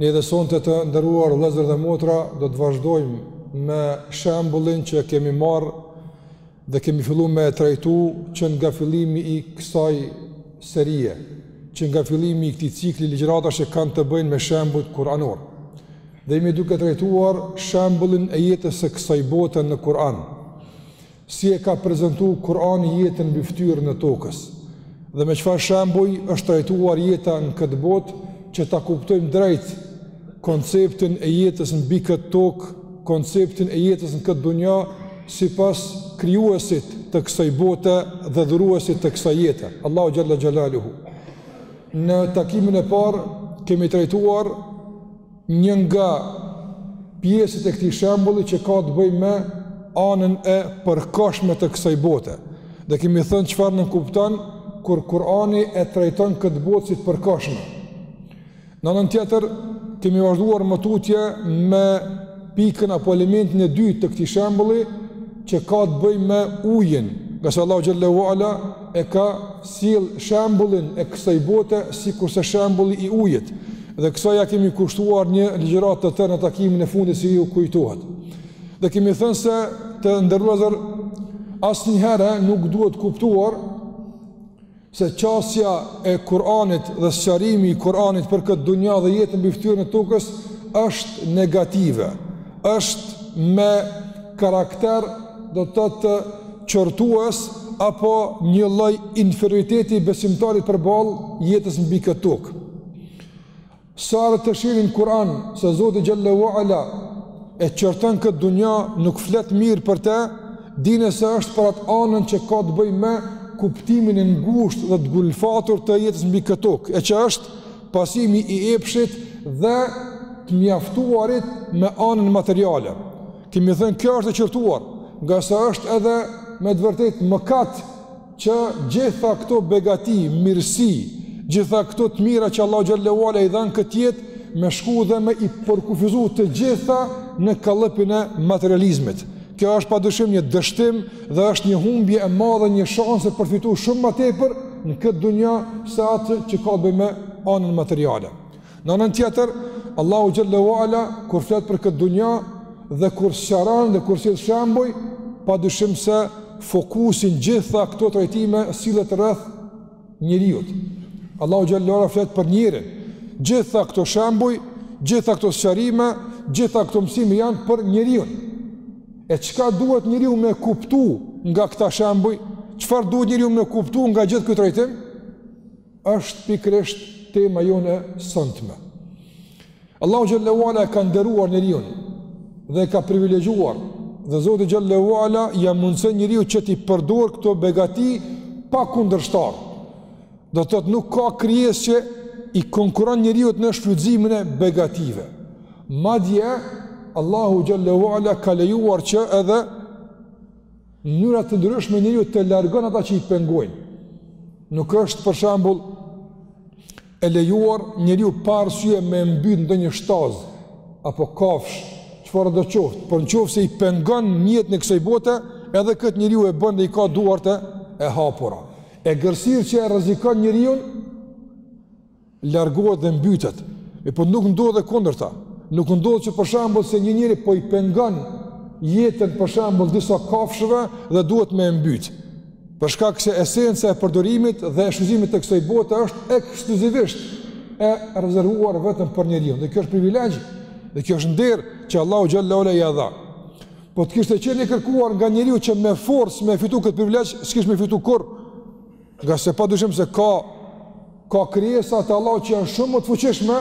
Ne dhe sonte të nderuar vëllezër dhe motra do të vazhdojmë me shembullin që kemi marrë dhe kemi fillu me e trajtu që nga fillimi i kësaj serie, që nga fillimi i këtij cikli ligjëratash që kanë të bëjnë me shembujt kuranorë. Dhe jemi duke trajtuar shembullin e jetës së kësaj bote në kuran. Si e ka prezentu Kur'ani jetën mbi fytyrën e tokës? Dhe me çfarë shembuj është trajtuar jeta në këtë botë që ta kuptojmë drejt konceptin e jetës mbi këtë tokë, konceptin e jetës në këtë dunja sipas krijuesit të kësaj bote dhe dhuruesit të kësaj jete, Allahu xhalla xhelaluhu. Në takimin e parë kemi trajtuar Një nga pjesët e këtij shembulli që ka të bëjë me anën e përkohshme të kësaj bote. Dhe kemi thënë çfarë nënkupton kur Kurani e trajton këtë botë si të përkohshme. Në anën tjetër kemi vazhduar më tutje me pikën apo elementin e dytë të këtij shembulli që ka të bëjë me ujin, ngase Allahu xhelle ue ala e ka sjell shembullin e kësaj bote sikurse shembulli i ujit. Dhe kësaj ia kemi kushtuar një ligjëratë të tërë në takimin e fundit siç ju kujtohet. Dhe kemi thënë se të nderuar vëllezër asnjëherë nuk duhet kuptuar se qasja e Kur'anit dhe sqarimi i Kur'anit për këtë dunja dhe jetën mbi fytyrën e tokës është negative, është me karakter do të thotë qortues apo një lloj inferioriteti i besimtarit përballë jetës mbi këtë tokë. Sa herë të shihni në Kur'an se Zoti xhelle ue ala e qorton këtë dunja nuk flet mirë për te, dijeni se është për atë anën që ka të bëjë me kuptimin e ngushtë dhe të ngulfatur të jetës mbi këtë tokë, e që është pasimi i epshit dhe të mjaftuarit me anën materiale. Kemi thënë kjo është e qortuar, ngase është edhe me të vërtetë mëkat që gjitha këto begati, mirësi, gjitha këto të mira që Allahu xhelle ue ala i dha në këtë jetë me shku dhe me i përkufizu të gjitha në kallëpin e materializmit. Kjo është padyshim një dështim dhe është një humbje e madhe e një shanse për me fitu shumë ma tepër në këtë dunja se atë që ka të bëjë me anën materiale. Në anën tjetër, Allahu xhelle ue ala kur flet për këtë dunja dhe kur sqaron dhe kur sjell shembuj, padyshim se fokusi në gjitha këto trajtime sillet rreth njeriut. Allahu xhelle ue ala flet për njeriun. Gjitha këto shembuj, gjitha këto sqarime, gjitha këto mësime janë për njeriun. E çka duhet njeriu me kuptu nga këta shembuj? Çfarë duhet njeriu me kuptu nga gjithë ky trajtim? është pikërisht tema jonë e sontme. Allahu xhelle ue ala e ka nderuar njeriun dhe e ka privilegjuar dhe Zoti xhelle ue ala ia mundëson njeriut që t'i përdor këto begati pa kundërshtar. Do thotë nuk ka krijesë që i konkuron njeriut në shfrytëzimin e begative. Madje, Allahu xhelle ue ala ka lejuar që edhe Në mënyra të ndryshme njeriu të largon ata që i pengojnë. Nuk është për shembull e lejuar njeriu pa arsye me mbyt ndonjë shtazë apo kafshë, çfarëdo qoftë, por në qoftë se i pengon në jetën e kësaj bote, edhe këtë njeriu e bën dhe i ka duart e hapura. Egërsirë që e rrezikon njeriun largohet dhe mbytet. E po nuk ndodh e kundërta. Nuk ndodh që për shembull se një njeri po i pengon jetën për shembull disa kafshëve dhe duhet me e mbyt. Për shkak se esenca e përdorimit dhe e shfrytëzimit të kësaj bote është ekskluzivisht e rezervuar vetëm për njeriun. Dhe kjo është privilegj, dhe kjo është nder që Allahu xhelle ue ala ia dha. Po të kishte qenë i kërkuar nga njeriu që me forcë me e fitu këtë privilegj, s'kish me fitu kurrë. Ngase pa dyshim se ka, ka krijesa të Allahut që janë shumë më të fuqishme,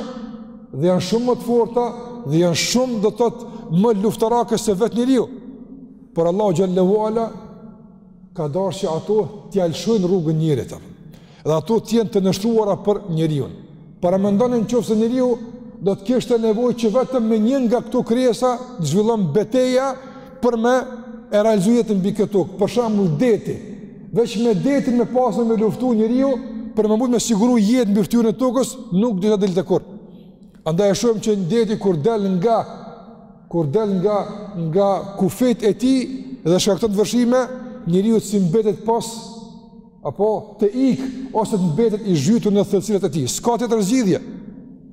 dhe janë shumë më të forta, dhe janë shumë do thotë më luftarake se vetë njeriu. Por Allahu xhelle ue ala ka dasht që ato t'ia lëshojnë rrugën njerit, dhe ato të jenë të nënshtruara për njeriun. Paramendoni në qoftë se njeriu do të kishte nevojë që vetëm me një nga këto krijesa të zhvillon beteja për me e realizu jetën mbi këtë tokë, për shembull deti. Veç me detin me pas ne me luftu njeriu për me mujt me siguru jetë mbi fytyrën e tokës, nuk do t'ia dilte kurrë. Andaj e shohim që deti kur del nga kur del nga nga kufijtë e tij dhe shkakton vërshime, njeriut s'i mbetet pos apo të ikë ose të mbetet i zhytur në thellësirat e tij. S'ka tjetër zgjidhje.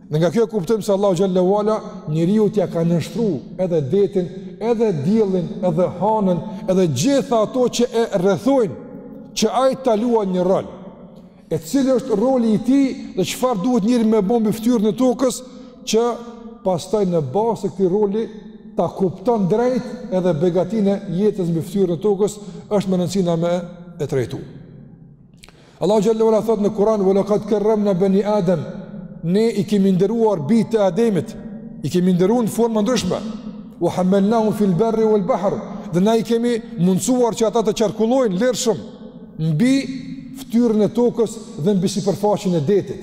Dhe nga kjo e kuptojmë se Allahu xhelle ue ala njeriut ia ka nënshtru edhe detin, edhe diellin, edhe hanën, edhe gjitha ato që e rrethojnë që ai ta luan një rol. E cili është roli i tij dhe çfarë duhet njeri me bo mbi fytyrën e tokës që pastaj në bazë të këtij roli ta kupton drejt edhe begatinë e jetës mbi fytyrën e tokës, është me rëndësi na me e trajtu. Allahu xhelle ue ala thotë në Kur'an: "Wa laqad karramna bani Adam." Ne i kemi nderuar bijtë e Ademit, i kemi nderu në forma ndryshme. "Wa hamalnahum fil barri wal bahr." Dhe na i kemi mundësuar që ata të qarkullojnë lirshëm mbi fytyrën e tokës dhe mbi sipërfaqen e detit.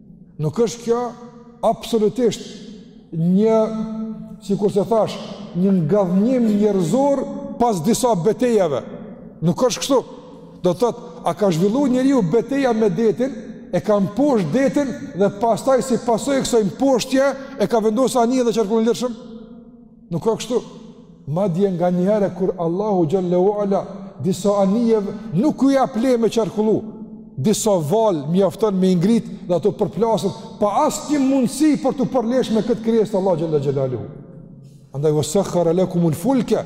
Nuk është kjo absolutisht një, sikurse thash, një ngadhënjim njerëzor pas disa betejave. Nuk është kështu. Do të thotë, a ka zhvillu njeriu beteja me detin, e ka mposht detin dhe pastaj si pasojë e kësaj mposhtje, e ka vendos anije dhe qarkullon lirshëm? Nuk ka kështu. Madje nganjëherë kur Allahu xhallahu ala disa anijeve nuk u jap leje me qarkullu. Disa valë mjafton me i ngrit dhe ato përplasen pa asnjë mundësi për t'u përlesh me këtë krijesë të Allahut xhelle xhelaluhu. Andaj wasakhara lakum al-fulka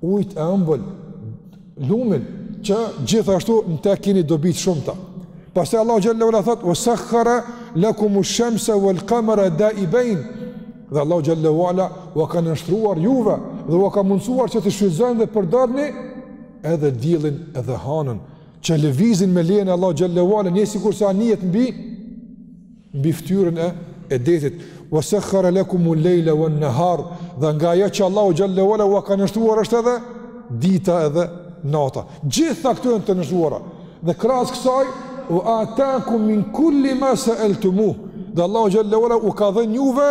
ujët e ëmbël, lumin, që gjithashtu në te kini dobi të shumta. Pastaj Allahu Gjallahu Ala thotë, wa sakhara lakum ush-shemse uel kamara daibejn, dhe Allah Gjallahu Ala ua ka nënshtruar juve, dhe ua ka mundësuar që të shfrytëzoni dhe përdorni edhe diellin edhe hanën, që lëvizin me lejen e Allahut Gjallahu Ala, një sikurse anijet mbi, mbi fytyrën e e detit wa sakhara lakum al layla wan nahar dhe nga ajo që Allahu xhallahu ala ua ka nënshtruar është edhe dita edhe nata gjitha këto janë të nënshtruara dhe krahas kësaj u atakum min kulli ma sa'altumuh dhe Allahu xhallahu ala u ka dhënë juve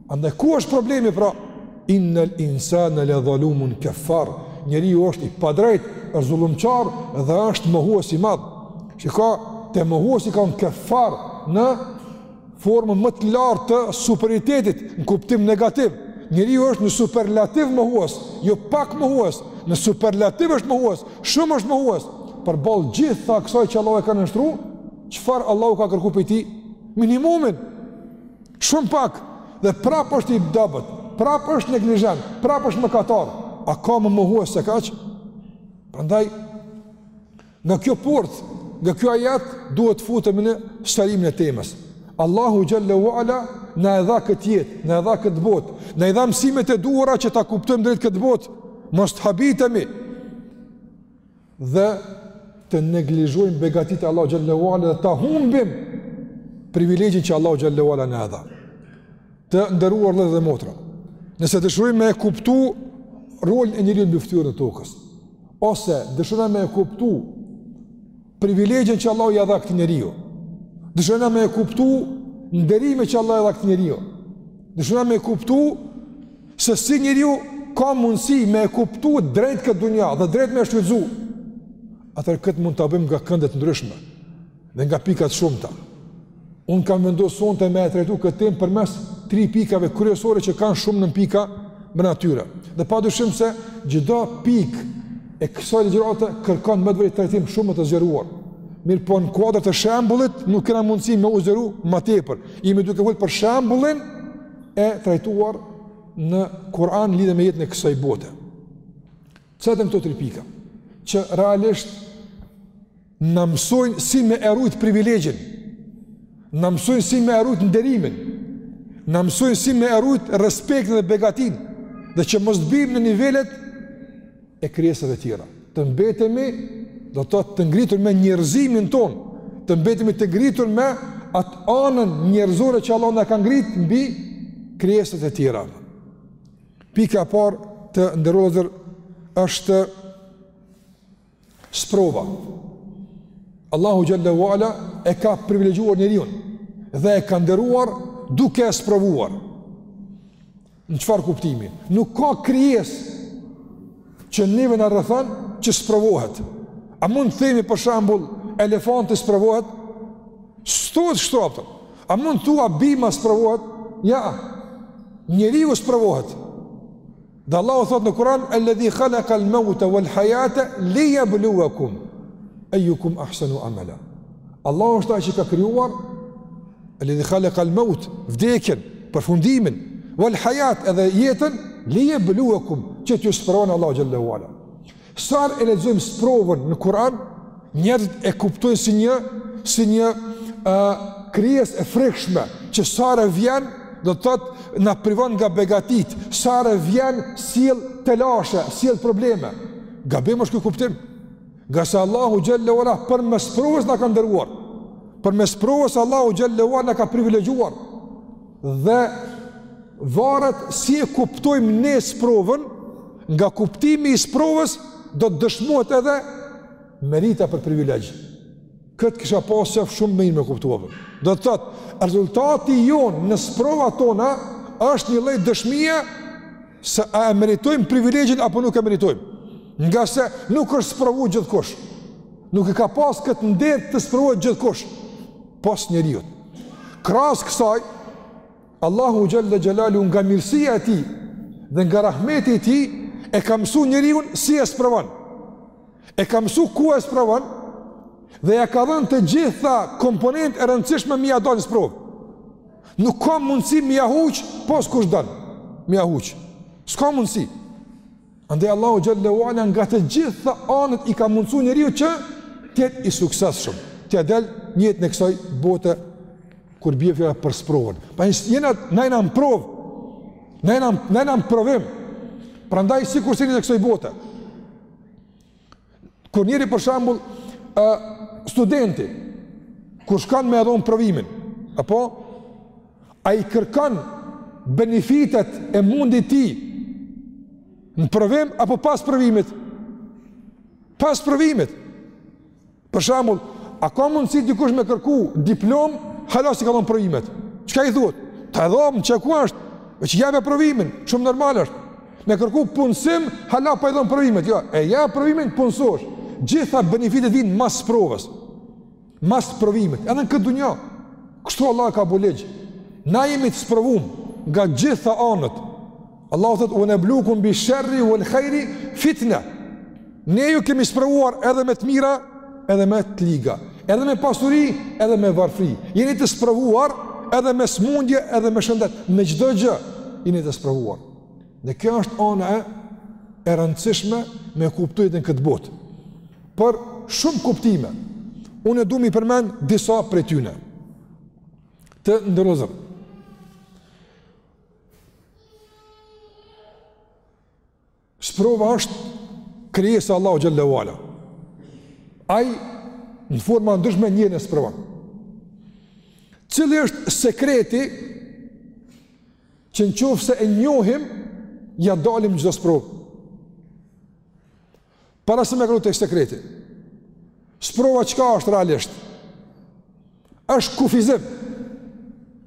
Andaj ku është problemi pra? Innal insana la zalumun kafar. Njeriu është i padrejtë, është zullumçar dhe është mohues i madh. Shiko, te mohuesi ka kafar në formën më të lartë të superioritetit në kuptim negativ. Njeriu është në superlativ mohues, jo pak mohues, në superlativ është mohues, shumë është mohues. Përballë gjithë kësaj që Allah e ka nënshtru, çfarë Allahu ka kërku prej tij? Minimumin. Shumë pak dhe prapë është i dobët, prapë është neglizhent, prapë është mëkatar. A ka më mohues se kaq? Prandaj nga kjo portë, nga kjo ajet duhet të futemi në sqarimin e temës. Allahu xhallahu ala na e dha këtë jetë, na e dha këtë botë, na i dha mësimet e duhura që ta kuptojmë drejt këtë botë. Mos të habitemi. dhe të neglizhojmë begatitë e Allahu xhallahu ala dhe ta humbim privilegjin që Allahu xhallahu ala na e dha. Të nderuar vëllezër dhe motra, nëse dëshirojmë me e kuptu rolin e njeriut mbi fytyrën e tokës, ose dëshirojmë me e kuptu privilegjin që Allahu ia dha këtij njeriu, dëshirojmë me e kuptu nderimin që Allahu ia dha këtij njeriu, dëshirojmë me e kuptu Se si njeriu ka mundësi me e kuptu drejt këtë dunja dhe drejt me e shfrytëzu, atëherë këtë mund ta bëjmë nga kënde të ndryshme dhe nga pika të shumta. Unë kam vendos sonte me e trajtu këtë temë përmes tri pikave kryesore që kanë shumë nënpika brenda tyre. Dhe pa dyshim se çdo pikë e kësaj ligjërate kërkon me të vërtetë trejtim shumë më të zgjeruar. Mirëpo në kuadër të shembullit nuk kena mundësi me u zgjeru ma tepër. Jemi duke fol për shembullin e trajtuar në Kur'an lidhur me jetën e kësaj bote. Çfarë janë këto tri pika? Që realisht na mësojnë si me erujt privilegjin, na mësojnë si me erujt nderimin, na mësojnë si me erujt respektin dhe begatinë, dhe që mos të bimë në nivelet e krijesave tjera. Të mbetemi, do të thotë të ngritur me njerëzimin tonë, të mbetemi të ngritur me atë anën njerëzore që Allahu na ka ngrit mbi krijesat e tjera. Pika e parë të nderuar vëllezër është sprova. Allahu xhelle ve ala e ka privilegjuar njeriun dhe e ka nderuar duke e sprovuar. Në çfarë kuptimi? Nuk ka krijesë që neve na rrethon që sprovohet. A mund të themi për shembull elefanti sprovohet? S'thuhet ashtu pra. A mund thua bima sprovohet? Jo. Njeriu sprovohet. Dhe Allahu thotë në Kur'an alladhi khalaqa al-mauta wal-hayata liyabluwakum ayyukum ahsanu amala. Allahu është ai që ka krijuar Alladhi khalaqa al-maut, vdekjen, përfundimin, wal hayat edhe jetën li yabluwakum, që t'ju sprovon Allahu xhelle ve ala. Sa herë e lexojmë sprovën në Kur'an, njerëzit e kuptojnë si një si një ë uh, krijesë e frikshme që sa herë vjen do të thotë na privon nga begatitë, sa herë vjen sjell telashe, sjell probleme. Gabim është ky kuptim. Ngase Allahu xhelle ve ala përmes sprovës na ka nderuar. Përmes sprovës Allahu xhelle ve ala na ka privilegjuar. Dhe varet si e kuptojmë ne sprovën, nga kuptimi i sprovës do të dëshmohet edhe merita për privilegj. Këtë kisha pas qejf shumë mirë me kuptu, a ve. Do të thotë, rezultati jonë në sprovat tona është një lloj dëshmie Se a e meritojmë privilegjin apo nuk e meritojmë? Ngase nuk është sprovu gjithkush. Nuk e ka pas këtë nder të sprovohet gjithkush. Pos njeriut. Krahas kësaj, Allahu xhelle xhelaluhu nga mirësia e tij dhe nga rahmeti i tij e ka mësu njeriun si e sprovon. E ka mësu ku e sprovon dhe ia ka dhënë të gjitha komponentët e rëndësishme me ia dalë në sprovë. Nuk ka mundësi me ja huq, pos kush don me ja huq. S'ka mundësi. Andaj Allahu Xhele Uala nga të gjitha anët i ka mundësu njeriut që t'jetë i suksesshëm. T'ja del n'jetë në kësoj bote kur bje fjala për sprovën. Pa jena, na jena në provë, na jena në provim, prandaj sikurse jemi në kësoj bote. Kur njeri për shembull ë studenti kur shkon me e dhon provimin, apo ai kërkon benefitet e mundit t'tij në provim apo pas provimit? Pas provimit. Për shembull, a ka mundësi dikush me kërku diplomë, hala s'i ka dhënë provimet? Çka i thuhet? Ta dhom qe ku është, veç jape provimin, shumë normal është. Me kërku punësim, hala pa i dhënë provimet, jo, e jep provimin punësosh. Gjitha benefitet vinë mas sprovës, mas provimit, edhe në këtë dunja. Kështu Allahu e ka bo ligj. Na jemi të sprovum nga gjitha anët. Allahu thot ue neblukum bi sherri wal khairi fitna. Ne ju kemi sprovuar edhe me të mira, edhe me të liga, edhe me pasuri, edhe me varfëri. Jeni të sprovuar edhe me smundje, edhe me shëndet, me çdo gjë jeni të sprovuar. Dhe kjo është ana e rëndësishme me kuptu jetën në këtë botë. Por shumë kuptime. Unë do m'i përmend disa prej tyre. Të nderuar. Sprova është krijesë e Allahut xhele uala. Ai në forma t'ndryshme njerin e sprovon. Cili është sekreti që në qofë se e njohim, ja dalim çdo sprove. Para se me kalu te sekreti, sprova çka është realisht, është kufizim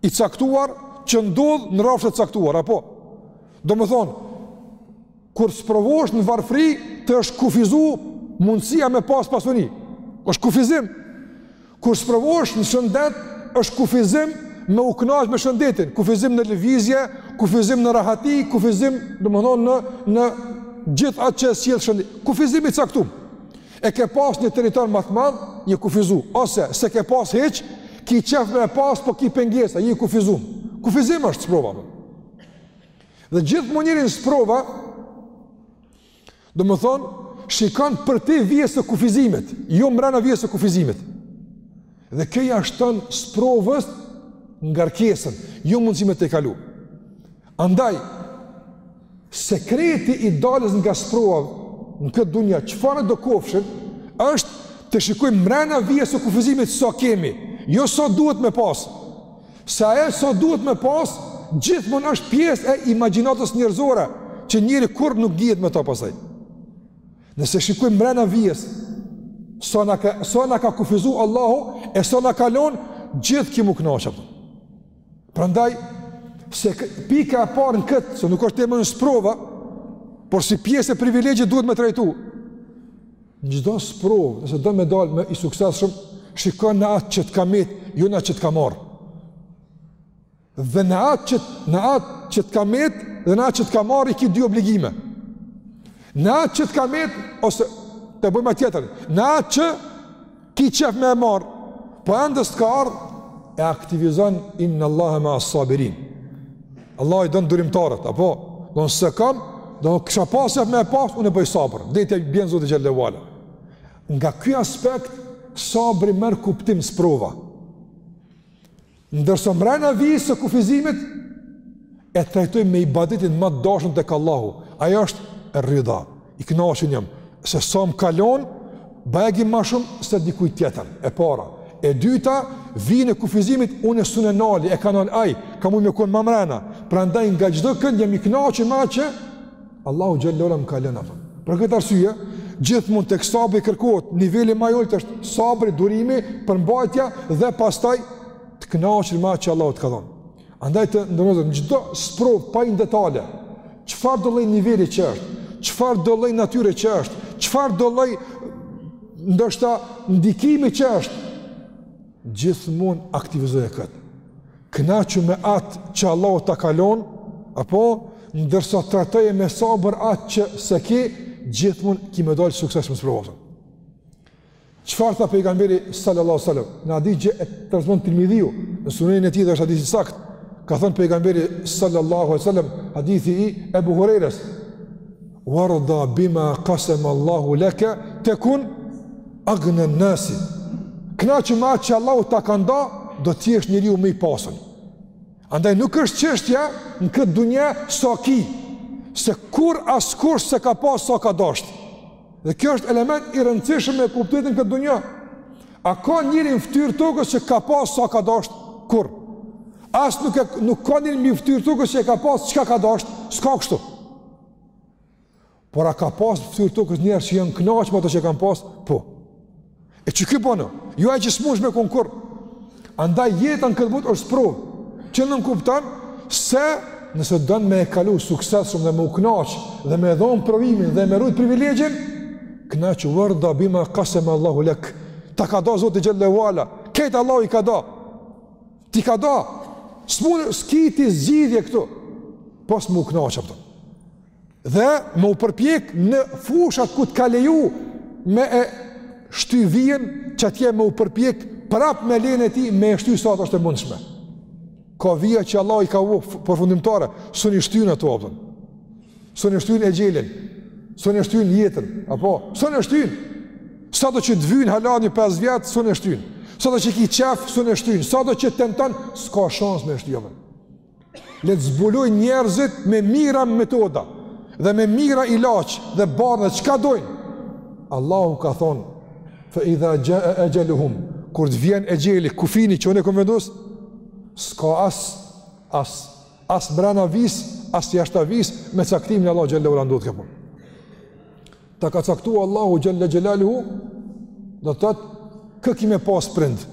i caktuar që ndodh në rrafsh të caktuar, apo? Domethonë, kur sprovosh në varfri, të është kufizu mundësia me pas pasuni. është kufizim. Kur sprovohesh në shëndet, është kufizim me u kënaqë me shëndetin, kufizim në lëvizje, kufizim në rahati, kufizim, domethonë, në, në gjithë atë që e sjell shëndeti, kufizim i caktum. E ke pas një territor ma të madh, je kufizu, ose s'e ke pas hiç, ki qef me e pas, po ki pengesa, je i kufizum. Kufizim është sprova. Dhe gjithmonë njerin sprova, Domethonë, shikon përtej vijës së kufizimit, jo mrena vijës së kufizimit. Dhe kjo ja shton sprovës ngarkesën, jo mundësi me tejkalu. Andaj, sekreti i daljes nga sprova në këtë dunja, çfarëdo kofshin, është të shikojmë mrena vijës së kufizimit se sa kemi, jo se sa duhet me pasë. se ajo sa duhet me pas, gjithmonë është pjesë e imagjinatës njerëzore, që njeri kurrë nuk ngihet me ta pastaj. Nëse shikojmë mrena vijës, sa na ka, sa na ka kufizu Allahu, e sa na ka lon, gjithë ki me u knaq, apo? Prandaj, se pika e parë në këtë, se nuk është tema në sprova, por si pjesë e privilegjit duhet me trajtu, Çdo sprovë, nëse do me dalë më i suksesshëm, shikon në atë që të ka metë, jo në atë që të ka marrë. Dhe në atë që, në atë që të ka metë, dhe në atë që të ka marrë, i ki dy obligime. Në atë që të ka metë, ose të bëjmë ma tjetër, në atë që Ki qef me e marrë, po ende s'të ka ardhë, e aktivizon inna Allaha ma'a sabirin. Allahu i don durimtarët, apo? Don, s'e kam, do kësha pas qef me e pas, unë e bëj sabër deri ta bjen Zoti xhelle ue ala. Nga ky aspekt, sabri merr kuptim sprova. Ndërsa mbrenda vijës së kufizimit e trajtojmë me ibadetin më të dashur tek Allahu, ai është rida, i kënaqur jam se sa më ka lon, belki më shumë se dikujt tjetër. E para, e dyta, vijën e kufizimit unë s'un e nali, e ka nal ai, ka mujt me kon ma mbrenda. Prandaj nga çdo kënd jam i kënaqur me atë që Allahu xhelle ue ala më ka lënë atë. Për këtë arsye, gjithmonë tek sabri kërkohet niveli më i ulët është sabri, durimi, përmbajtja dhe pastaj të kënaqur me atë që Allahu të ka dhënë. Andaj të ndershëm, çdo sprovë pa hi në detale. Çfarëdo lloj niveli që është? Çfarëdo lloj natyre që është? Çfarëdo lloj ndoshta ndikimi që është? Gjithmonë aktivizoje këtë. Kënaqu me atë që Allahu ta ka lënë, apo ndërsa trajtoje me sabër atë që s'e ke, gjithmonë ki me dalë suksesshëm në sprova. Çfarë tha pejgamberi sallallahu alajhi wasallam? Në hadith që e transmeton Tirmidhiu, në sunenin e tij dhe është hadith i saktë. Ka thënë pejgamberi sallallahu alajhi wasallam, hadithi i Ebu Hurejrës, Wardha bima qasama Allahu laka takun aghna an-nas. Kënaqu me atë që Allahu ta ka nda, do të jesh njeriu më i pasur. Andaj nuk është çështja në këtë dunja sa ki, se kurrë askush s'e ka pas sa ka dosht. Dhe kjo është element i rëndësishëm me e kuptu jetën në këtë dunja. A ka njeri në fytyrë tokës që ka pas sa ka dosht? Kurrë. As nuk e nuk ka njeri në fytyrë tokës që ka pas çka ka dosht, s'ka kështu. Por a ka pas në fytyrë tokës njerëz që janë kënaqur me ato që kanë pas? Po. E qy ky bonu, jo ai që s'munsh me kon kurrë. Andaj jeta në këtë botë është provë. Që nënkupton se nëse don me e kalu suksesshëm dhe me u kënaq dhe me dhon provimin dhe me rrit privilegjin, kënaqu, wardha bima qasama Allahu lak. Ta ka da Zoti xhelle ue ala. Krejt Allahu i ka da. T'i ka da, s'mun, s'ki ti zgjidhje këtu, pos me u knaq, a kupton. Dhe me u përpjek në fushat ku t'ka leju me e shty vijën, qatje me u përpjek prap me lejen e tij me e shty sa t'është e mundshme. Ka vija që Allahu i ka vu përfundimtare, s'un i shtyn ato, a kupton. S'un e shtyn exhelin, s'un e shtyn jetën, apo, s'un e shtyn. Sado që të vyn hala një 5 vjet, s'un e shtyn. Sado që ki qef, s'un e shtyn. Sado që tenton, s'ka shans me shty. Le të zbulojnë njerëzit me mijëra metoda, dhe me mijëra ilaçe, dhe barna dhe çka dojnë. Allahu ka thonë, fe idha xhae exheluhum, kur të vjen exheli, kufini që unë e kom vendos, s'ka as, as, as mbrana vijës, as jashta vijës, me caktimin e Allahut xhelle ue ala ndodh kjo punë. Ta ka caktu Allahu xhelle xhelaluhu, do të thotë kë ki me pas prind.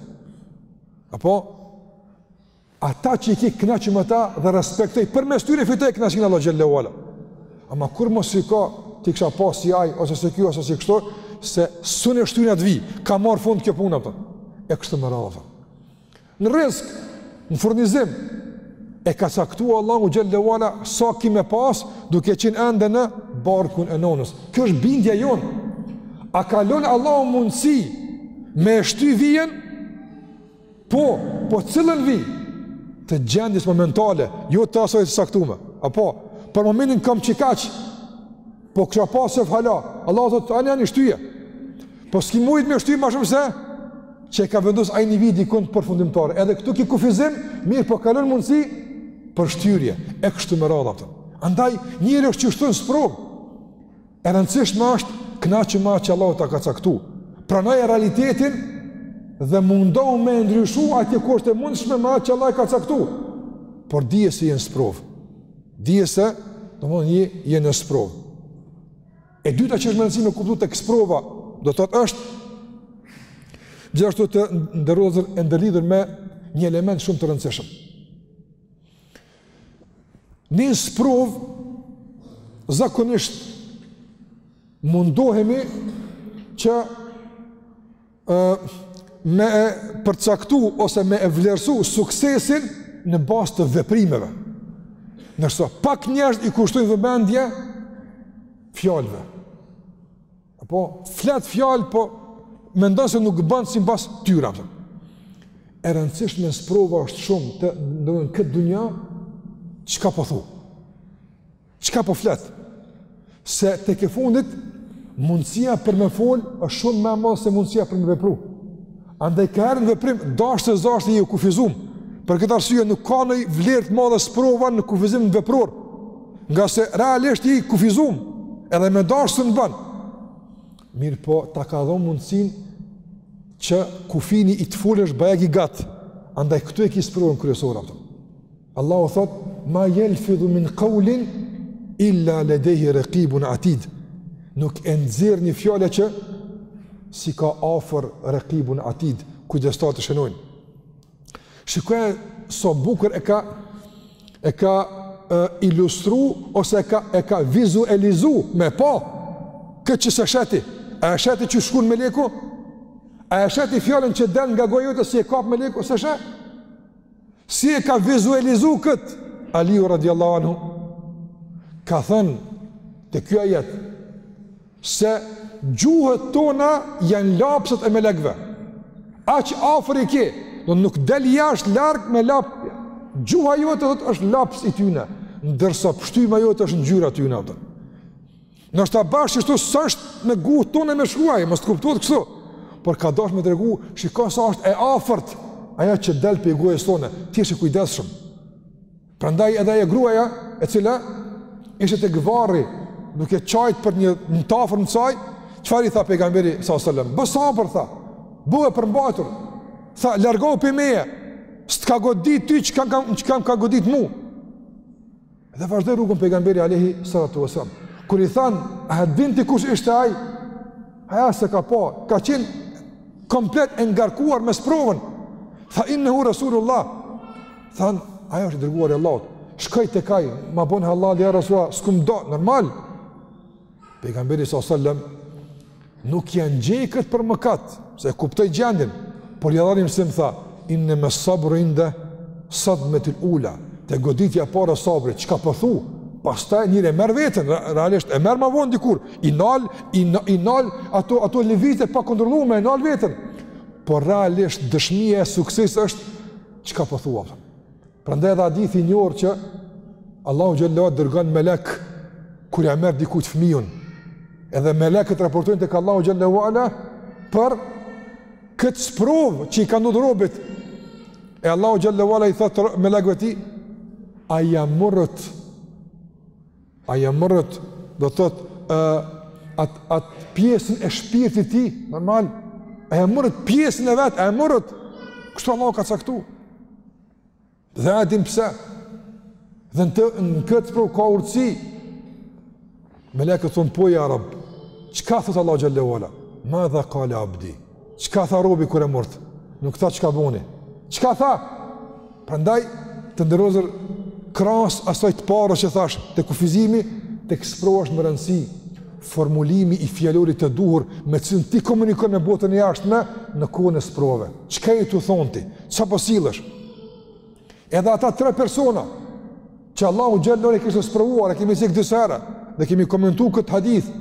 Apo ata që i ki, kënaqu me ta dhe respektoji, përmes tyre fitoje kënaqësinë e Allahut xhelle ue ala. Ama kurrë mos i ka t'i kisha pas si ai ose si ky ose si kështu, se s'un e shtyn atë vijë, ka marrë fund kjo punë apo. E kështu me radhë. Në rrizk, në furnizim e ka caktuar Allahu xhelle ue ala sa ki me pas, duke qenë ende në barkun e nonës. Kjo është bindja jonë. A ka lënë Allahu mundësi me shty vijën? Po, po cilën vijë? Të gjendjes momentale, jo të asoj së caktume. Apo, për momentin kam qekaq, po kisha pas qef hala. Allahu thotë, ani, ani, shtyje. Po s'ki mujt me shty ma shumë se, që e ka vendos ai një vijë dikund përfundimtare. Edhe këtu ki kufizim, mirëpo ka lon mundësi për shtyrje, e kështu me radhë, a kupton. Andaj, njeri është qeshtu në sprovë. E rëndësishme është, kënaqu me atë që Allahu ta ka caktu. Pranoje realitetin, dhe mundohu me ndryshu atje ku është e mundshme me atë që Allahu e ka caktu. Por dije se je në sprovë. Dije se, domethënë, je në sprovë. E dyta që është me rëndësi me kuptu tek sprova, do të thotë është gjithashtu, të nderuar, e ndërlidhur me një element shumë të rëndësishëm. Në sprov zakonisht mundohemi që ë me e përcaktu ose me e vlerësu suksesin në bazë të veprimeve. Ndërsa, pak njerëz i kushtojnë vëmendje fjalëve. Apo, flet fjalë, po mendon se nuk bëndë si në bazë tyre. E rëndësishme në sprova është shumë, të nderuar, në këtë dunja, çka po thu? Po Çka po flet? Se tek e fundit mundësia për me fol është shumë më e madhe se mundësia për me vepru. Andaj ka herë n'veprim dashtë s'dashtë je i kufizum. Për këtë arsye nuk ka noj vlerë të madhe sprova në kufizim të vepror. Nga se realisht je i kufizum edhe me dashtë s'mun bën. Mirëpo ta ka dhënë mundësinë që kufini i të folës është bajagi i gatë. Andaj këtu e ki sprovën kryesore ato. Allahu thot, ma jelfidhu min kaulin, illa ledehi rekibun atid. Nuk e nxjerr një fjalë që, s'i ka afër rekibun atid, kujdestarët shënojnë. Shiko sa bukur e ka e ka e, ilustru ose e ka e ka vizualizu me pa këtë që s'e sheh ti. A e sheh ti që shkrun meleku? A e sheh ti fjalën që del nga goja jote si e kap meleku? S'e sheh. Si e ka vizualizu këtë? Aliu radiallahu anhu, ka thënë te ky ajet, se gjuhët tona janë lapsët e melekve. Aq afër i ki, do nuk del jashtë larg me laps, gjuha jote do thotë është laps i tyne, ndërsa pështyma jote është ngjyra e tyne. Dhe. Nashta bash qështu s'është në guhë tonë me shkruajt, mos të kuptohet kështu. Por ka dashë me tregu, shiko sa është e afërt, ajo që del prej gojës tonë, të jesh i kujdesshëm. Prandaj edhe ajo gruaja, e cila ishte tek varri, duke qajtë për një në të afërm t'saj, çfarë i tha pejgamberi s.a.s. Bë sabër, tha, bëhu e përmbajtur, tha, largohu prej meje, s'të ka godit ty çka m', çka m'ka godit mu. Dhe vazhdoi rrugën pejgamberi alayhi salatu wasallam. Kur i thanë, a din ti kush ishte ai? Ajo s'e ka pa, ka qenë komplet e ngarkuar me sprovën. Tha innahu Rasulullah. Thanë, ai është i dërguari i Allahut. Shkoi tek ai, ma bon halal, ja Rasulullah, s'kum dit, normal. Pejgamberi sa sallam nuk ia ngjeti këtë për mëkat, se e kuptoi gjendjen, por ia dha një mësim, tha, innama sabru inda sadmat alula, te goditja e parë sabri, çka po thu? Pastaj njeri e merr veten, realisht e merr më vonë dikur, i nal, i nal, i nal ato ato lëvizje të pakontrollume, me nal veten. Por realisht dëshmia e suksesit është çka po thua. Prandaj edhe hadithi i njohur që Allahu xhallahu dërgon melek kur ja merr dikujt fëmijën. Edhe melekët raportojnë tek Allahu xhallahu ala për këtë sprovë që i ka ndodhë robit. E Allahu xhallahu ala i thotë melekëve tij a ja morët a ja morët do të thotë at at pjesën e shpirtit tij normal a ja morët pjesën e vet a ja morët kështu Allahu ka caktuar Dhe a din pse? Dhe në, të, në këtë sprovë ka urtësi. Melekët thonë, po ja Rab, çka thotë Allahu xhele ue ala? Madha kale abdi, çka tha robi kur e morët? Nuk tha çka boni. Çka tha? Prandaj, të nderuar vëllezër, krahas asaj të parë që thash, te kufizimi, te kjo sprovë është me rëndësi, formulimi i fjalorit të duhur, me cilin ti komunikon me botën e jashtme, në kohën e sprovës. Çka je tu thonë ti? Çka po sillesh? Edhe ata tre persona, që Allahu xhele ue ala i kishte sprovuar, e kemi cek disa herë, dhe kemi komentu këtë hadith,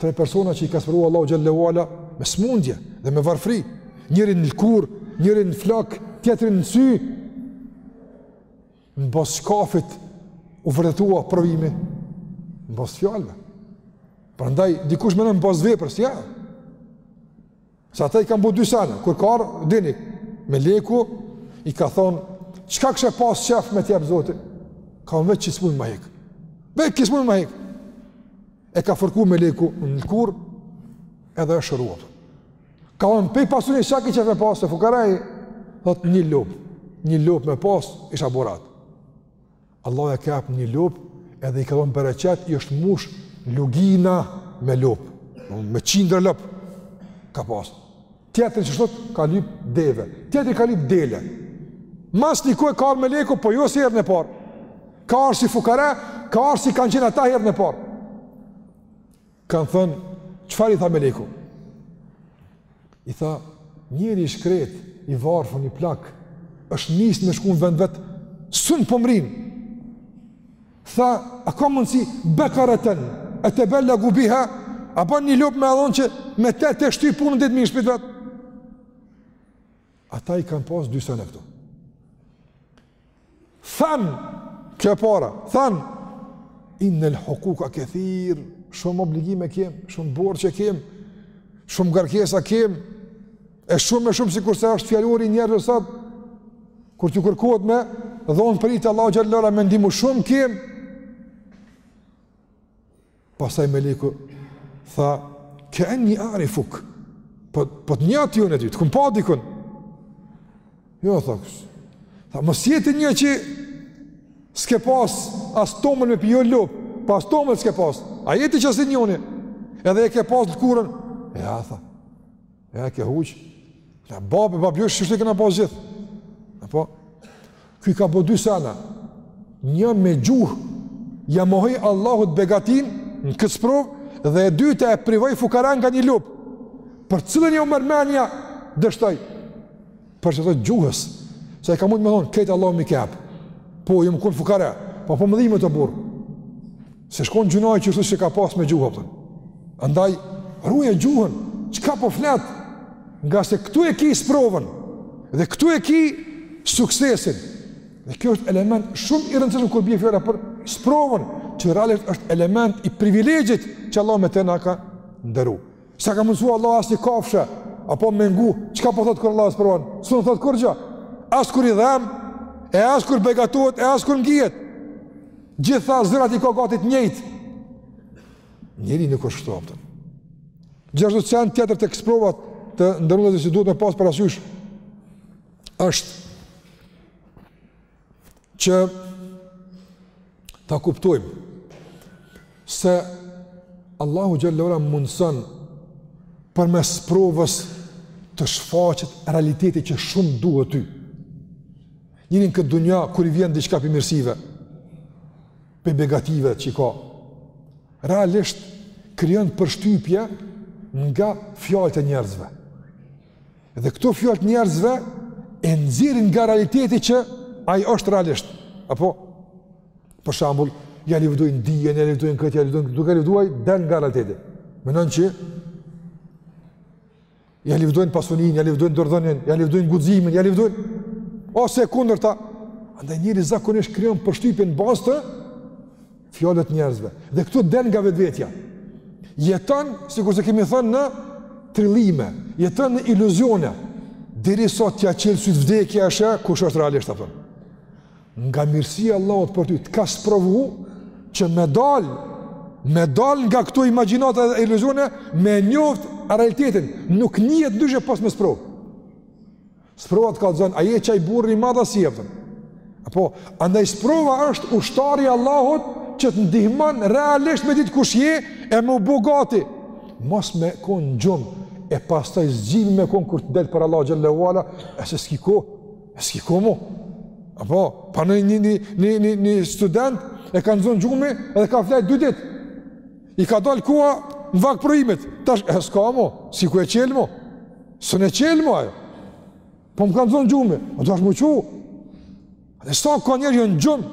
tre persona që i ka sprovu Allahu xhele ue ala, me smundje dhe me varfri, njërin në lkurë, njërin në flokë, tjetrin në sy, mbas çkafit u vërdetua provimi, mbas fjalëve. Prandaj, dikush menon mbas veprës, si ja, Se ata i kanë bo dy sene, kur ka ardh, dini, meleku, i ka thonë, çka kishe pas qef me t'jep Zoti? Ka thonë veç qit smundje me ma hek. Veç qit smundje me ma hek. E ka fërku meleku në lëkurë, edhe është shëruar. Ka thonë prej pasunie çka ki qef me pas, e fukarai thotë një lopë, një lopë me pas, isha bo rahat. Allahu ia ka jap një lopë edhe i ka dhënë bereqet, i është mush lugina me lopë. Me qindra lopë ka pas. Tjetri qashtu ka lyp deve, tjetri ka lyp dele. Mas një kohe ka ardh meleku, po jo si herën e parë. Ka ardh si fukara, ka ardh si kanë qenë ata herën e parë. Kanë thënë, çfarë i tha meleku? I tha, njeri i shkretë, i varfën, një plak, është nisë me shku në vend t'vet, s'un po mrrin. Po tha, a ka mundësi, bekareten etebel-legu biha, a ban një lopë me ma dhon që me te ta shty punën deri të mrrin n'shpi t'vet? Ata i kanë pas dy sene këtu. Thanë, kjo e para, thanë, inel hukuka kethira, shumë obligime kemë, shumë borxhe kemë, shumë ngarkesa kemë, e shumë e shumë sikurse është fjalori i njerëzve sot, kur t'ju kërkohet me dhonë për hir të Allahut xhele ue ala, me ndihmu shumë kemë, Pastaj meleku tha, ke enni arifuk, po, po të njoh, të njoh ty, të kom pa dikun. Jo, tha, kështu. Tha, mos je ti një që s'ke pas as tomël me pi, jo lopë, po as tomël s'ke pas, a je ti qasi njoni, edhe e ke pas lëkurën, e a, tha, E a ke huq? Na babë e babgjysh kështu e kena pas gjithë. Apo? Ky ka bo dy sene. Një me gjuhë, ia mohoi Allahut begatinë në këtë sprovë, dhe e dyta e privoi fukaranë nga një lopë. Për cilën jau merr menja dështoi? Për çdo gjuhës, se ai ka mujt me thonë këtë Allahu më kap. Po jam kon fukara, po po më dhimet o burrë. Se shkon gjynahi qështu që ka pas me gjuhë, a kupton. Andaj ruaj gjuhën, çka po flet? Ngase këtu e ke sprovën dhe këtu e ke suksesin. Dhe kjo është element shumë i rëndësishëm kur bie fjala për sprovën, që realisht është element i privilegjit që Allah me të na ka nderu. S'ia ka mundësu Allahu asnjë kafshe, apo me ngu, çka po thotë kur Allahu e sprovon? S'un thotë kurgjë, as kur i dhemb, e as kur begatohet, e as kur ngihet. Gjitha zërat i ka gati të njëjtë. Njeri nuk është ashtu. Gjithashtu send tjetër tek sprovat, të nderuar, që duhet me pas parasysh, është që ta kuptojmë se Allahu Xhele ue ala mundëson përmes sprovës të shfaqet realiteti që shumë të duhet ty. Njeri në këtë dynja, kur i vjen diçka prej mirësive, prej begative që i ka, realisht krijon përshtypje nga fjalët e njerëzve. Dhe këto fjalë të njerëzve e nxjerrin nga realiteti që ai është realisht. Apo për shembull, ja lëvdojnë dijen, ja lëvdojnë këtë, ja lëvdojnë duke lëvduar dal nga realiteti. Menon që ja lëvdojnë pasuninë, ja lëvdojnë dorëdhënien, ja lëvdojnë guximin, ja lëvdojnë ose e kundërta. Andaj njeri zakonisht krijon përshtypje në bazë të fjalët e njerëzve. Dhe këtu del nga vetvetja. Jeton sikurse kemi thënë në trillime, jeton në iluzione. Derisa t'ia çel sytë vdekja, sheh kush është realisht, a kupton. Nga mirësia e Allahut për ty të ka sprovu që me dal, me dal nga këto imagjinata dhe iluzione, me njoft realitetin, nuk njihet ndryshe pos me sprovë. Sprova të kallzon, a je qaj burri i madh a si je, a kupton? Apo, andaj sprova është ushtari i Allahut që të ndihmon realisht me ditë kush je e m'u bo gati. Mos me konë në gjumë e pastaj zgjimi me konë kur të del para Allahut Xhele ue ala, e se s'ki kohë, e s'ki kohë mo. Apo, pa në një, një, një, një, një student e ka nxonë gjumi edhe ka flejtë dy ditë. I ka dalë koha në vakt provimit, tash e s'ka mo, s'ki ku e çel mo. S'un e çel mo ajo. Po më ka zonë gjumi. U dasht m'u çu. Dhe sa ka njerëz janë në gjumë.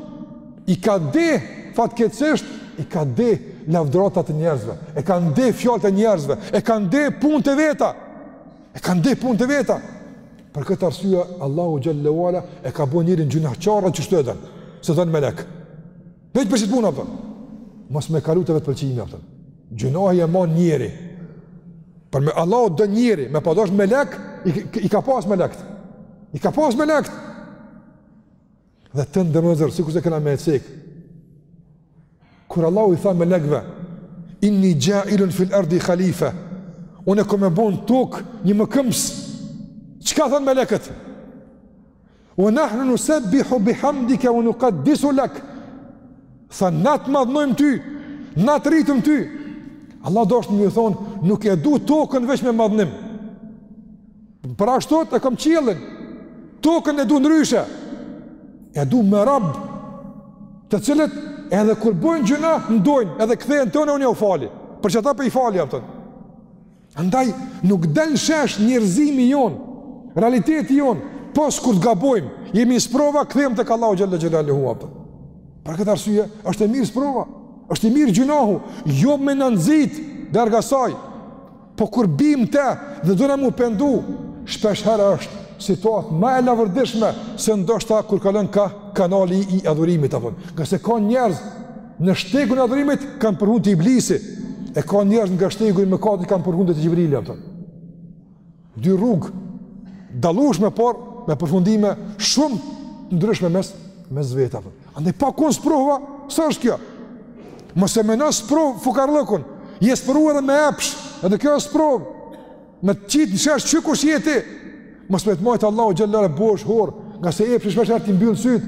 I ka deh, fatkeqësisht, i ka deh lavdatat e njerëzve. E kanë deh fjalët e njerëzve. E ka deh punët e veta. E ka deh punët e veta. Për këtë arsye, Allahu Xhele ue ala e ka bo njerin gjynahqar dhe qështu e don. S'e don melek. Veç për qit punë, a kupton. Mos me kalu te vetëpëlqimi, a kupton. Gjunahi e man njeri, po me Allahu do njeri, me pa dasht melek, i, i ka pas melekt, i ka pas melekt, dhe të ndermë vëllezër, sikurse kena me e cek, kur Allahu i tha melekve, inni xhailun fil erdi khalife, unë kom me bo n'tokë një mëkëmbës, çka thanë meleket? Wa nahnu nusabbihu bihamdika wa nuqaddisu lak. Tha na t'madhnojm ty, na t'rritëm ty. Allah do me thon, nuk e du tokën veç me madhnim. Për ashtu e kam qiellin. Tokën e du ndryshe. E du me rob. Të cilët edhe kur bojn gjuna, pendojn, edhe kthehen tona unë jau fali. Për qata po i fali a kupton. Andaj, nuk del n'shesh njerëzimi jonë, realiteti jonë, pos kur të gabojmë, jemi n'sprova, kthehemi tek Allahu xhel-le xhelaluhu, a kupton. Për këtë arsye, është e mirë sprova, është i mirë gjunahu, jo me na nxit drejt asaj, po kur bim n'te dhe dona m'u pendu, shpesh herë është situatë ma e lavërdishme, se ndoshta kur kalon ka kanali i adhurimit, a kupton. Ngase ka njerëz, Në shtegun e adhurimit kanë përfundu te Iblisi, e ka njerëz nga shtegu i mëkatit kanë përfundu te Xhibrili, a kupton. Dy rrugë t'dallueshme por me përfundime shumë të ndryshme mes mes vetave. Andaj pa kon sprova, s'është kjo? Mos e meno sprov fukarllëkun. Je sprovu edhe me epsh, edhe kjo a sprov. Me të qitë në shesh që kush je ti Mos me të majtë Allahu xhel-le bosh hor ngase epshi shpeshherë t'i mbyllë sytë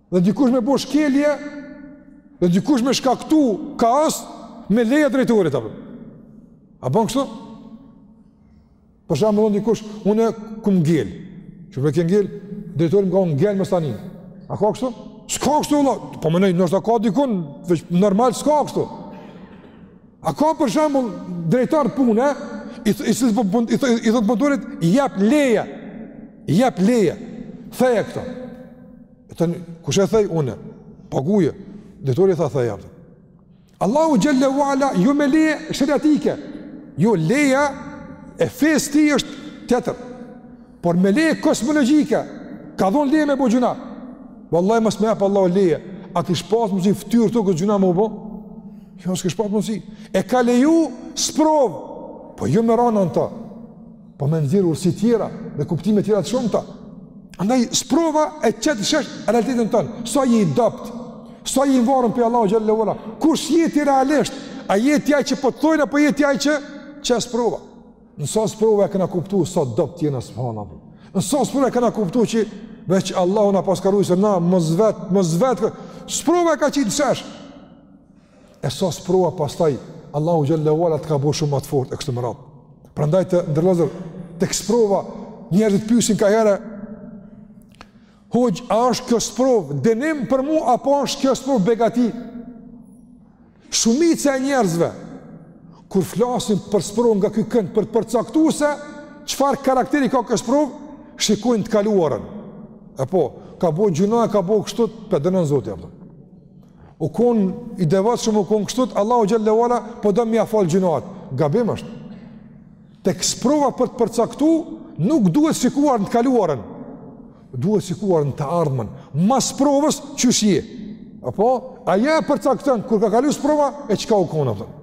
Dhe dikush me bo shkelje, dhe dikush me shkaktu kaos, me leje t' drejtorit, a po. A bon kështu? Për shembull me thënë dikush, une kom ngel. Qysh ke ngel, drejtori m'ka ngel mu, e tani. A ka kështu? Ska kështu, la. Po menoj, nashta a ka dikun, veç normal ska kështu. A ka për shembull drejtor pune, i i i thotë puntorit jap leje. Jap leje. Theje këto. E tani kush e thej unë? Paguje. Drejtori tha theje. Allahu xhalla wala jo me leje sheriatike. Jo, leja e fesë është tjetër. Por me leje kosmologjike, ka dhon leje me bo gjuna. Vallaj mos me apë Allah leje, a kish pas mundësi n'ftyrë t'tokës gjuna m'u bo? Jo, s'kish pas mundësi. E ka leju sprovë, po jo me ra na n'to, po me nxjerr urësi tjera, me kuptime tjera të shumta. Andaj, sprova e qet n'shesh realitetin tonë, sa je i dopt, sa je i varën prej Allahu xhel-le ve ala, kush je ti realisht, a je ti aj që po të thojnë, apo je ti aj që t'qet sprova. Në sa sprova e kena kuptu sa dobët jena subhanallah. Në sa sprova e kena kuptu që veç Allahu na paska rujt se na mos vet, mos vet. Sprova e ka qitë sesh. E sa sprova pastaj Allahu xhelle ue ala të ka bërë shumë më të fortë kështu më radh. Prandaj të nderuar vëllezër tek sprova njerëzit pyesin kaherë Hoxhë, a është kjo sprovë, dënim për mu, apo është kjo sprovë begati? Shumica e njerëzve, kur flasin për sprovën nga ky kënd, për të përcaktu se çfarë karakteri ka kjo sprovë, shikojnë të kaluarën. E po, ka bo gjynahe, ka bo kështu, po e dënon Zoti, apo u kon i devotshëm, u kon kështu, Allahu xhelle ue ala po do me ia fal gjynahet, gabim është. Tek sprova për të përcaktu, nuk duhet shikuar në të kaluarën, duhet shikuar në të ardhmen, mas sprovës qysh je. Apo, ajo e përcakton, kur ka kalu sprova, e çka u kon, a kupton.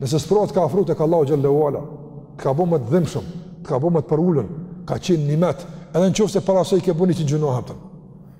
Nëse sprova të ka afru tek Allahu xhelle ue ala, të ka bo më të dhimshëm, të ka bo më të përulun, ka qenë nimet, edhe në qoftë se para saj ke bo njëqind gjynahe, a kupton.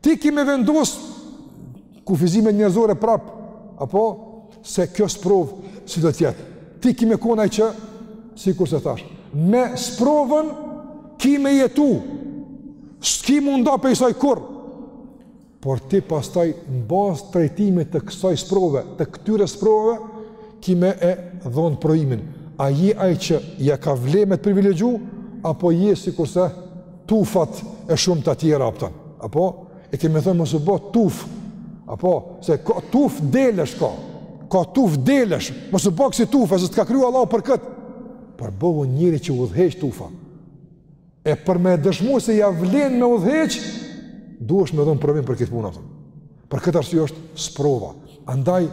Ti ki me vendos kufizime njerëzore prapë, apo se kjo sprovë si do të jetë. Ti ki me kon ai që, sikurse thashë, me sprovën ki me jetu, s'ki me u nda prej saj kurr, por ti pastaj në bazë të trajtimit të kësaj sprove, të këtyre sprovave, ki me e dhon provimin. A je ai që ia ka vle me të privilegju, apo je sikurse tufat e shumta tjera, a kupton, apo, e kemi thënë mos u bo tufë, apo, se ka tufë delesh ka, ka tufë delesh, mos u bo kësi tufe se s'të ka kriju Allahu për këtë, por bëhu njeri që udhëheq tufa, e për me dëshmu se ia vlen me udhëheq, duhesh me dhon provim për këtë punë, a kupton, për këtë arsye është sprova, andaj,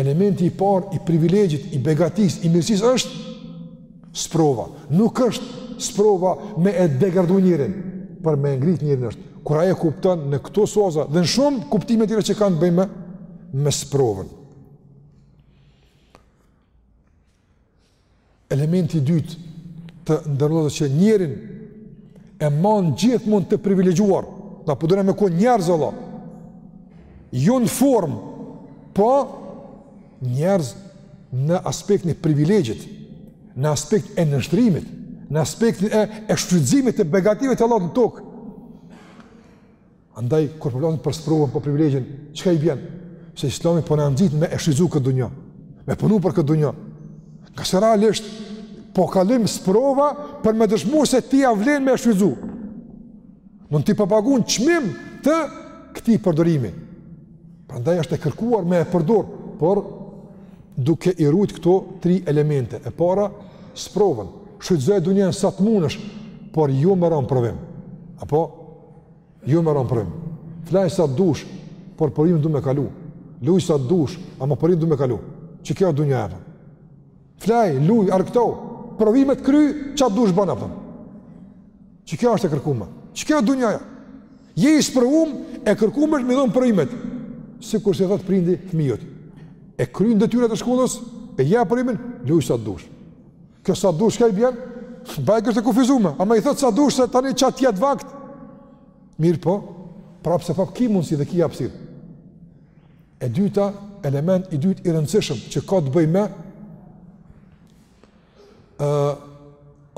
Elementi i parë i privilegjit, i begatisë, i mirësisë është sprova. Nuk është sprova me e degradu njerin, por me e ngrit njerin është. Kur ai e kupton në këto suaza dhe në shumë kuptime tjera që kanë të bëjnë me sprovën. Elementi i dytë të nderuar vëllezër që njerin e man gjithmon të privilegjuar, na po dona me kon njerëz vallah, jo në formë, po njerëz në aspektin e privilegjit, në aspektin e nënshtrimit, në aspektin e, e shfrytëzimit të begative të Allahut në tokë. Andaj, kur po flasim për sprovën, për privilegjin, çka i bjen? Se islami po na nxit me e shfrytëzu këtë dynja, me punu për këtë dynja. Ngase realisht, po kalojmë sprova për me dëshmu se t'ia vlen me e shfrytëzu. Nuk mun ti pa pagu një çmim të këti përdorimi. Prandaj është e kërkuar me e përdor, por duke i rujt këto tri elemente. E para, sprovën, shfrytëzoje dynjanë sa të munësh, por jo me ra n'provim. Apo, Jo me ra n'provim. Flej sa dush, por provim du me kalu. Luj sa dush, ama provim du me kalu. Qe kjo dynjaja dmth. Flej, luj, argëtohu, provimet kryj, çka dush ban dmth. Qe kjo është e kërkume. Qe kjo dynjaja. Je i sprovum, e kërkume është me i dhonë provimet. Sikurse i thotë prindi fëmijës. E kryn detyrat e shkollës, e jep provimin, luj sa dush. Kjo sa dush çka i bjen, bajagi është e kufizume, ama i thotë sa dush se tani s'i jet vakt, mirëpo, prapëseprapë ki mundësi dhe ki hapsirë. E dyta, element i dytë i rëndësishëm, që ka të bëj me, uh,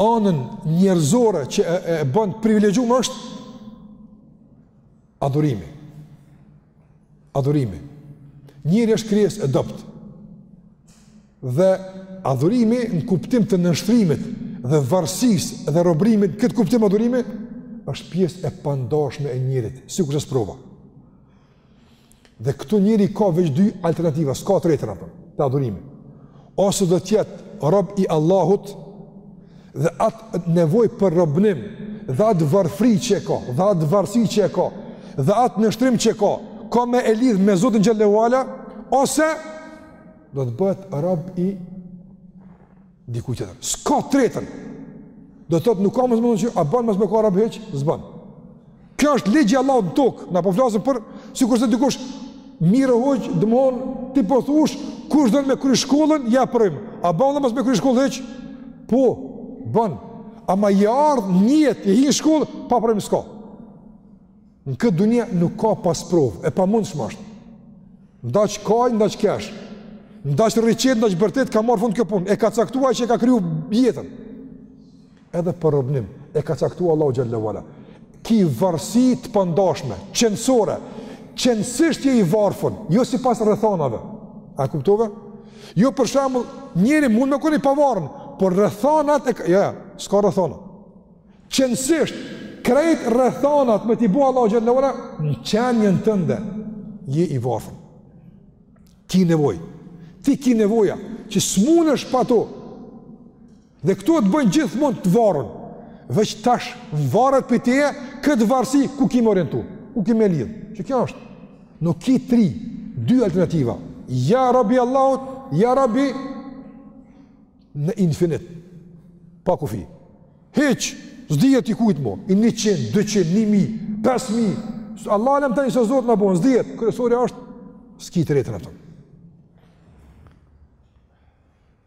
anën njerëzore që e, e bën t' privilegjumë është, adhurimi. Adhurimi. Njeri është krijesë e dobët. Dhe adhurimi në kuptim të nënshtrimit dhe varësisë dhe robërimit, këtë kuptim adhurimi, është pjesë e pandashme e njerit, sikur është sprova. Dhe këtu njeri ka veç dy alternativa, s'ka tretën dmth, te adhurimi. ose do të jetë rob i Allahut dhe atë nevojë për robnim dhe atë varfëri që e ka, dhe atë varësi që e ka, dhe atë nënshtrim që e ka, ka me e lidh me Zotin xhelle ue ala ose do të bëhet rob i dikujt tjetër. S'ka tretën. Do të thotë nuk ka mos mendon që a bën mos me kan rob hiç, s'bën. Ky është ligji i Allahut në tokë. Na po flasim për sikur se dikush mirë hoxhë, domthon ti po thush kush do me kry shkollën, jep provim. A bën a mos me kry shkollën hiç? Po, bën. Ama je ardh n'jetë, je hi n'shkollë, pa provim s'ka. Në këtë dynja nuk ka pa sprovë, e pamundshme është. N'daç kaj, n'daç kesh. N'daç rri qetë, n'daç bërtit ka marrë fund kjo punë. E ka caktu ai që e ka kriju jetën. edhe për robnim, e ka caktu Allahu xhelle ue ala, ki varsi të pandashme, qenësore, qenësisht je i varfën, jo sipas rrethanave, a e kuptove? Jo për shembull, njeri mund me kon i pavarun, por rrethanat e ka, ja, s'ka rrethana, qenësisht, krejt rrethanat me t'i bo Allahu xhelle ue ala, në qenjen tënde, je i varfën, ki nevojë, ti ki nevoja, që s'munesh pa to, Dhe këto të bëjnë gjithmonë të varun, veç tash varet prej teje, këtë varësi ku ki me orientu, ku ki me lidhë, që kjo asht, nuk ki tri, dy alternativa, ja rab i Allahut, ja rab i në infinit, pa kufi, hiç, s'dihet i kujt mo, i njëqind, dyqind, një mijë, pesë mijë, Allah alem të një sa zota na bon, s'dihet, kryesori asht, s'ki të tretën atë.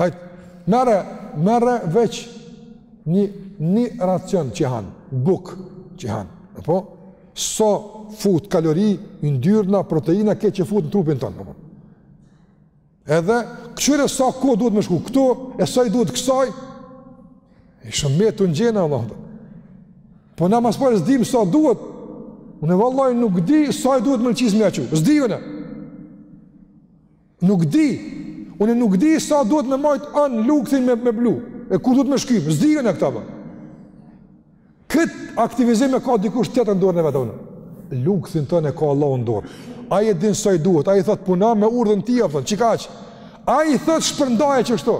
Hajt, merre, merre veç një, një racion që han, bukë që han, apo? Sa fut kalori, yndyrna, proteina, ke qi fut në trupin tonë, apo? Edhe, këqyre sa ku duhet me shku, këtu, e sa i duhet kësaj, i shumë me të në gjena, Allah, dhe. Po na ma s'pari s'dim sa duhet, une vallaj nuk di sa i duhet mëlçisë ime aty, s'di unë, Nuk di. Unë nuk di sa duhet me majt n'lukthin me me blu. E ku duhet me shku? S'dihen këta më. Kët aktivizim e ka dikush tjetër në dorën e vet unë. Lukthin tonë e ka Allahu në dorë. Ai e din sa i duhet. Ai thot puna me urdhën t'tij apo çka aq. Ai thot shpërndaje qështu.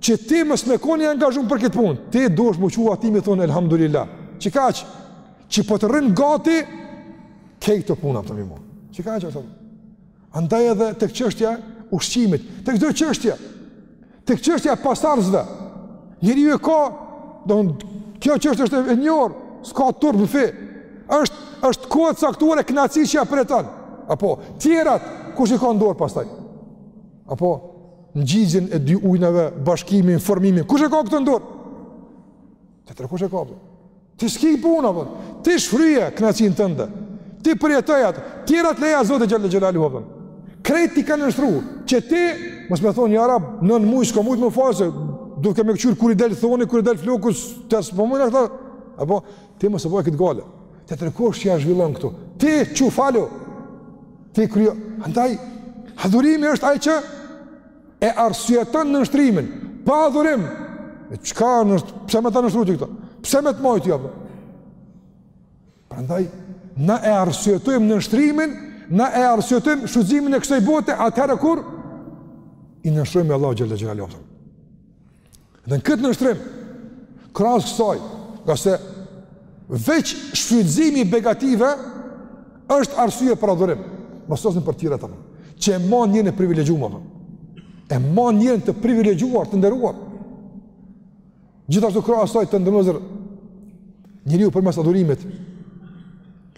Që ti mos me kon i angazhum për këtë punë. Ti duhesh me u çu ti me thon elhamdulillah. Çka aq. Qi po të rrin gati këto puna për më. Çka aq ato. Andaj edhe tek çështja e ushqimit, tek çdo çështje, tek çështja e pasardhësve, njeriu e ka, don kjo çështje është e njohur, s'ka turp në fi, është, është kohë e caktuar e knaqsi që e përjeton, apo, tjerat, kush i ka n'dorë pastaj, apo, ngjizjen e dy ujnave, bashkimin, formimin, kush i ka këto n'dorë, Tjetërkush e ka apo? Ti s'ki punë apo, ti shfryje knaqsinë tënde, ti përjetoje atë, tjerat leja Zotit Xhele Xhelaluhu apo. Krejt t'i ka nënshtru, që ti, mos me thonë ja rab, unë s'muj s'ka mujtë me falë, duke me këqyrë kur i del thoni, kur i del floku, s'... as po muj në këta, apo, ti mos e baj këtë gajle, tjetërkush qe ja zhvillon këtu, ti çu falu, ti kryje, andaj, adhurimi është ai që, e arsyeton nënshtrimin pa adhurim. Çka është? Pse me t'i nënshtru këto? Pse me të majt ty apo? Prandaj na e arsyetojmë nënshtrimin, na e arsyetojmë shfrytëzimin e kësaj bote atëherë kur i nënshtrohemi Allahut xhele xhelaluhu. Dhe në këtë nënshtrim, krahas kësaj, nga se veç shfrytëzimi i begative, është arsye për adhurim, masandej për tjerat më, që e man njerin e privilegjum, më. e man njerin të privilegjuar, të nderuar. Gjithashtu krahas kësaj të ndërmëzër, njeriu përmes adhurimit,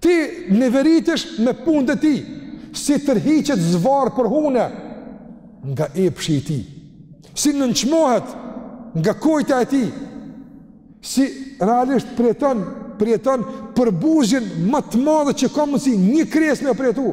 Ti neveritesh me punët e tij, si tërhiqet zvarrë për hune nga epshi i tij, si nënçmohet nga kojta e tij, si realisht përjeto, përjeton përbuzjen ma të madhe që ka mundësi një krijesë me përjetu.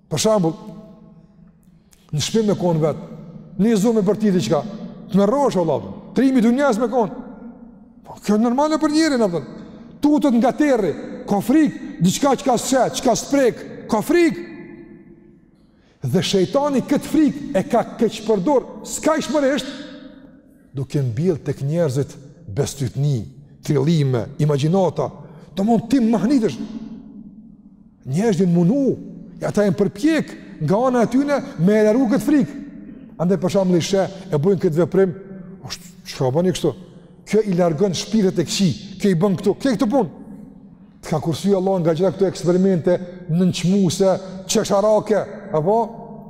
Për shembull, në shpi me konë vetë, një zo me bërtit diçka, tmerrohesh vallah, trimi i njerëzve me konë. Po, kjo normale për njeri, a kupton. Tutët nga terri, ka frikë, diçka çka s'e sheh, çka s'e prek, ka frikë. Dhe shejtani këtë frikë e ka keqëpërdor, skajshmërisht duke mbjellë tek njerëzit bestytni, trillime, imagjinata, do mund ti mahnitesh. Njerëzit janë mundu, ata janë përpjek nga ana e tyne me e largu këtë frikë. Andaj për shembull i sheh e bojn këtë veprim, ç'ka bon kështu? Kjo i largon shpirtrat e këqij, kjo i bën këto, këto punë. Të ka kursy Allahu nga gjitha këto eksperimente nënçmuese, qesharake, apo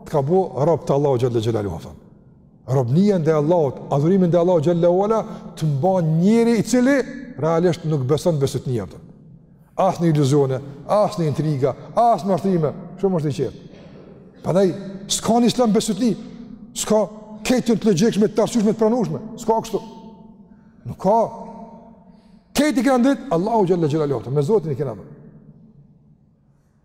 të ka bo rob të Allahut xhelle xhelaluhu. Robnia ndaj Allahut, adhurimi ndaj Allahut xhelle ue ala, të mban njeri i cili realisht nuk beson besytni, a kupton. As në iluzione, as në intriga, as në mashtrime, shumë është i qetë. Prandaj s'ka në Islam besytni, s'ka kejt janë të logjikshme të arsyeshme të pranueshme, s'ka kështu. Nuk ka. Kejt i kena te Allahu xhelle ue ala, me Zotin i kena.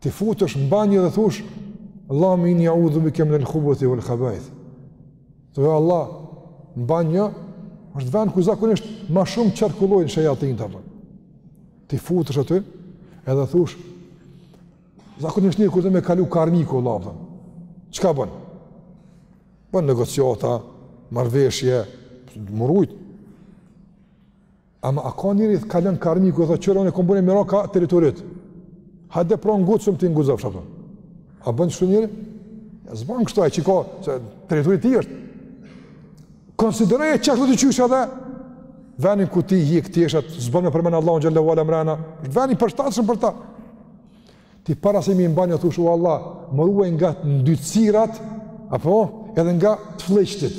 Ti futesh në banjë edhe thush Allahumma inni a'udhu bika min al-khubuthi wal khaba'ith. Thu o Allah, në banjë është vend ku zakonisht ma shumë qarkullojnë shejatinët, a kupton. Ti futesh aty edhe thush zakonisht njeri kur ke me kalu karniku Allahu. Çka bën? Bën negociata, marrëveshje, murujt. Ama a ka njeri që kalon karniku e thotë qe unë e kom pronarin e territorit. Hajde pra ngucëm ti n'guxofsh apo. A bën çdo njeri? Jo s'ban kështu ai që ka se territori ti është. Konsideroje çka do të qysh edhe veni ku ti je i këti është atë s'bën me përmenë Allahun xhelle ue ala mrena veni i përshtatshëm për ta ti para se me hi n'banjë thush o Allah më ruaj nga të ndytësirat apo edhe nga të fleqtit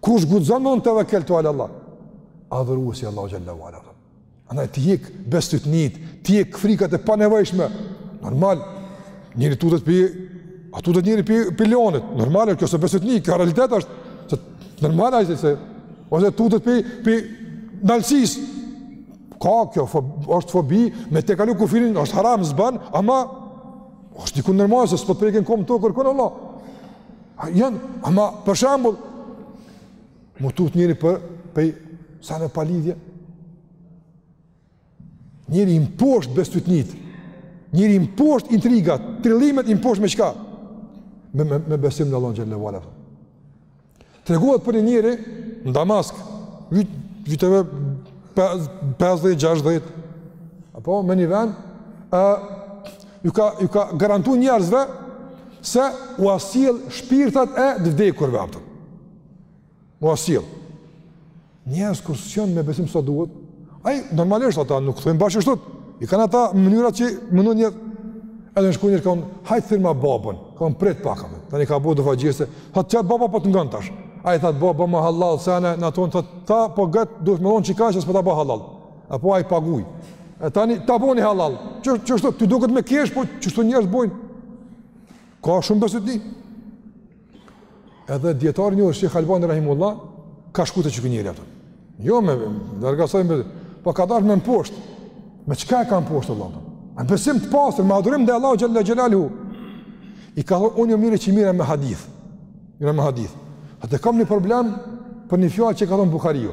Kush guxon o me të prekë rob të Allahut? Adhurues i Allahut xhelle ue ala. Andaj t'i hjek bestytnitë, t'i hjek frikat e panevojshme. Normal. Njeri tutet pi, a tutet njeri pi pi luanit. Normal është kjo s'është bestytni, kjo realitet është. Se normal është se ose tutet pi pi nalsisë. Ka kjo fo, është fobi me te kalu kufirin, është haram s'ban, ama është diku normal se s'po të prekin komt tokën, o Allah. Jan, ama për shembull, mu tut njeri për pej sene palidhje. Njeri i mposht bestytnitë. Njeri i mposht intrigat, trillimet i mposht me çka? Me me, me besim në Allahun xhelle ue ala. Tregohet për një njeri në Damask, vit viteve 50, 60 apo në një vend, ë ju ka ju ka garantuar njerëzve se ua sjell shpirtat e të vdekurve apo. Ua sjell. Njerëz kur s'janë me besim sa duhet, ai normalisht ata nuk thonë bash ashtu. I kanë ata mënyrat që mendon një edhe kanë shkuar kanë hajt thirrma babën, kanë prit pak atë. Tani ka bo disa gjëra. Thotë qe baba po të ngon tash. Ai thotë baba bomë hallall se ana na thon thotë ta po qaq duhet me dhonë që s'po ta bëj hallall. E po ai paguaj. E tani ta boni hallall. Që qështu të duket me kesh, po qështu njerëz bojnë. Ka shumë bestytni. Edhe dietar një Shejh Albani rahimullah ka shku te njëri atë. Jo me largasoj me po ka dashur me mposht. Me çka e ka mposht Allah? Me besim të pastër, me adhurim te Allahu xhelle xhelaluhu. I ka thonë unë jo merre që merresh me hadith. Merre me hadith. A kam një problem për një fjalë që ka thonë Buhariu.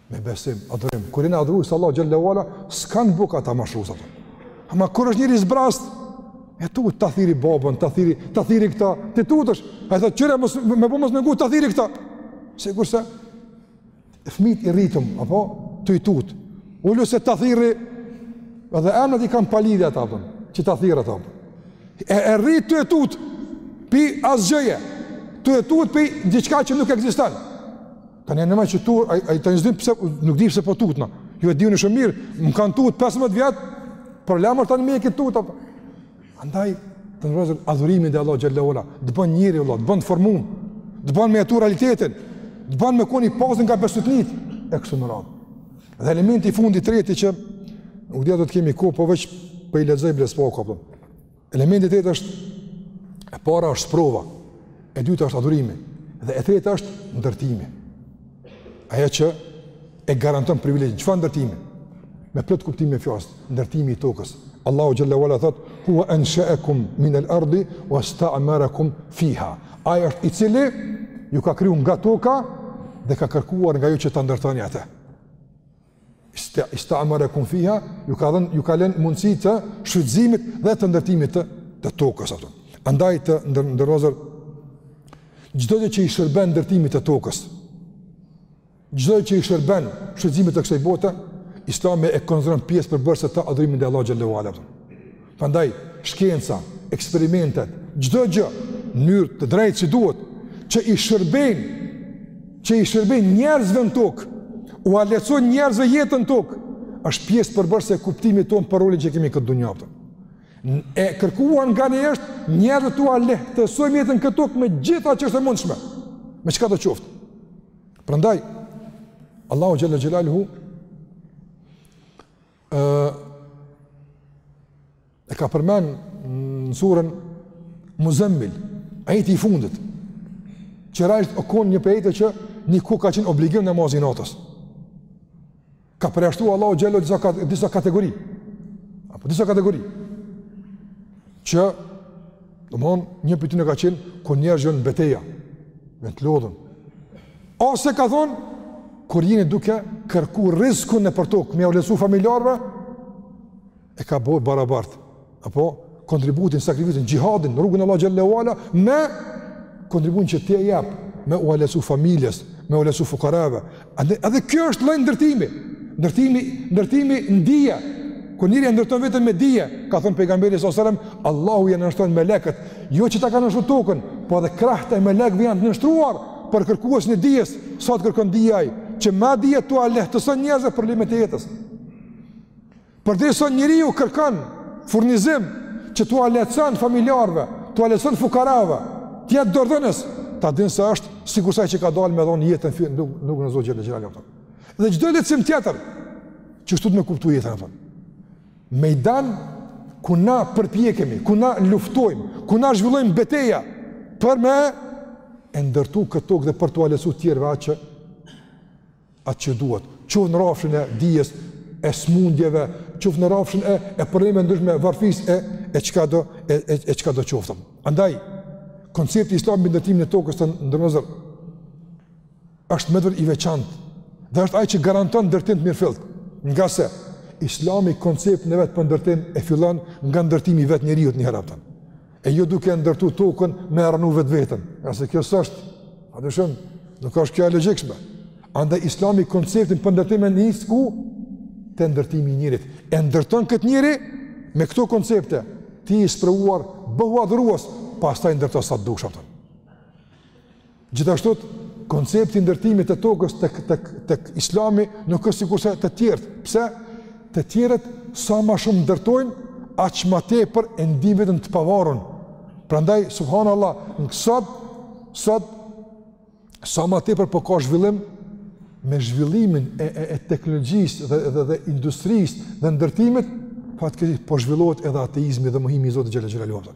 Me besim, adhurim. Kur ti e adhuron Allahun xhelle ue ala, s'ka mu ka të mashtru. Ama kur është njeri zbrazt, e tut ta thiri babën, ta thiri, ta thiri këta, ti tutësh. Ai thotë, "Qyre mos me bo mos me gu ta thiri këta." Sikurse fëmijt i rritum, apo tu i tut. Ulu se ta thiri edhe emnat i kanë palidhja ata apo, që ta thirr ata. E, e rrit tu e tut. Pi asgjëje. Tu e tut pi diçka që nuk ekziston. Tani ne më çtuar, ai ai tani s'din pse nuk di pse po tutna. Ju e dini shumë mirë, më kanë tut 15 vjet, por la marr tani me m'ki tut apo. Andaj të nderuar adhurimi ndaj Allahut xhelle ue ala, të bën njeri vëlla, të bën të formum, të bën me jetu realitetin, të bën me konë pastër nga bestytnitë e kështu me radhë. Dhe elementi i fundit treti që nuk di a do të kemi kohë po veç po i lexoj blic po apo. Elementi i treti është, e para është sprova, e dyta është adhurimi, dhe e treta është ndërtimi. Ajo që e garanton privilegjin, çfarë ndërtimi? Me plot kuptimin e fjalës, ndërtimi i tokës. Allahu xhelle ue ala thot, hua ensheekum min el ardi, uesta'marakum fiha. Ai është i cili, ju ka kriju nga toka, dhe ka kërkuar nga ju që ta ndërtoni atë. ista ista'marakum fiha ju ka dhën ju ka lënë mundësi të shfrytëzimit dhe të ndërtimit të të tokës apo. Andaj të nderuar çdo gjë që i shërben ndërtimit të tokës. Çdo gjë që i shërben shfrytëzimit të kësaj bote, Islami e konsideron pjesë përbërëse të adhurimit të Allahut xhelle ue ala. Prandaj, shkenca, eksperimentet, çdo gjë në mënyrë të drejtë si duhet, që i shërbejnë, që i shërbejnë njerëzve në tokë, ua lehtësojnë njerëzve jetën në tokë, është pjesë përbërëse e kuptimit tonë për rolin që kemi n'këtë dunja. E kërkuar nga ne është njerëzve t'ua lehtësojmë jetën n'këtë tokë me gjithçka që është e mundshme, me çkado qoftë. Prandaj, Allahu xhele xhelaluhu, ë e ka përmend në surën Muzemil, ajeti i fundit, që rreth, o konë një pjesë që njëkohë ka qenë obligim namazi i natës. Ka përjashtu Allahu xhele disa, disa kategori. Apo disa kategori. Që, domethonë, një pëtyn e ka qenë kur njerëzit janë n'beteja, me të lodhën. Ose ka thonë, kur jeni duke kërku rizkun nëpër tokë, me ua lehtësu familjarëve, e ka bo barabartë, apo kontributin, sakrificën, xhihadin, në rrugën e Allahut teala, me kontributin që ti e jep, me ua lehtësu familjes, me ua lehtësu fukarave. Edhe, edhe kjo është lloj ndërtimi, ndërtimi, ndërtimi me dije. Kur njeriu e ndërton veten me dije, ka thënë pejgamberi alejhi selam, Allahu ia nënshtron melekët, jo që ta ka nënshtru tokën, po edhe krahët e melekëve janë të nënshtruar për kërkuesin e dijes, sa të kërkon dije ai, që me atë dije t'ua lehtëson njerëzve problemet e jetës. Përderisa njeriu kërkon furnizim që t'ua lehtëson familjarëve, t'ua lehtëson fukarave, të jetë dorëdhënës, ta din se është sikurse ai që ka dalë me dhonë jetën fy, nuk nuk në zot gjë të gjëra këto. Dhe çdo lehtësim tjetër që duhet me kuptu jetën tonë. Mejdan ku na përpjekemi, ku na luftojmë, ku na zhvillojmë beteja për me e ndërtu kët tokë dhe për t'ua lehtësu tjerve atë që atë që duhet. Qoftë në rrafshin e dijes, e smundjeve, qoftë në rrafshin e, e problemeve t'ndryshme, e varfrisë e, e çkado, e, e, e çkado qoftë. Andaj, koncepti islam mbi ndërtimin e tokës të nderuar vllezër, është me të vërtetë i veçantë dhe është ai që garanton ndërtim të mirëfilltë. Ngase Islami konceptin e vet për ndërtim e fillon nga ndërtimi i vetë njeriut njëherë. E jo duke e ndërtu tokën me e rrënu vetveten. Ngase kjo s'është, a dyshim, nuk është kjo e logjikshme. Andaj islami konceptin për ndërtim e nis ku? Te ndërtimi i njerit. E ndërton këtë njeri me këto koncepte. Ti i sprovuar, bëhu adhurues, pastaj ndërto sa të dush. Gjithashtu, koncepti i ndërtimit të tokës tek tek tek Islami nuk është sikurse të tjerët. Pse? Të tjerët sa ma shumë ndërtojnë, aq ma tepër e ndin veten të pavarun. Prandaj subhanallah, sot sot sa ma tepër po ka zhvillim me zhvillimin e e, e teknologjisë dhe dhe dhe industrisë dhe ndërtimit, fatkeqësisht po zhvillohet edhe ateizmi dhe mohimi i Zotit xhel-le xhelaluhu.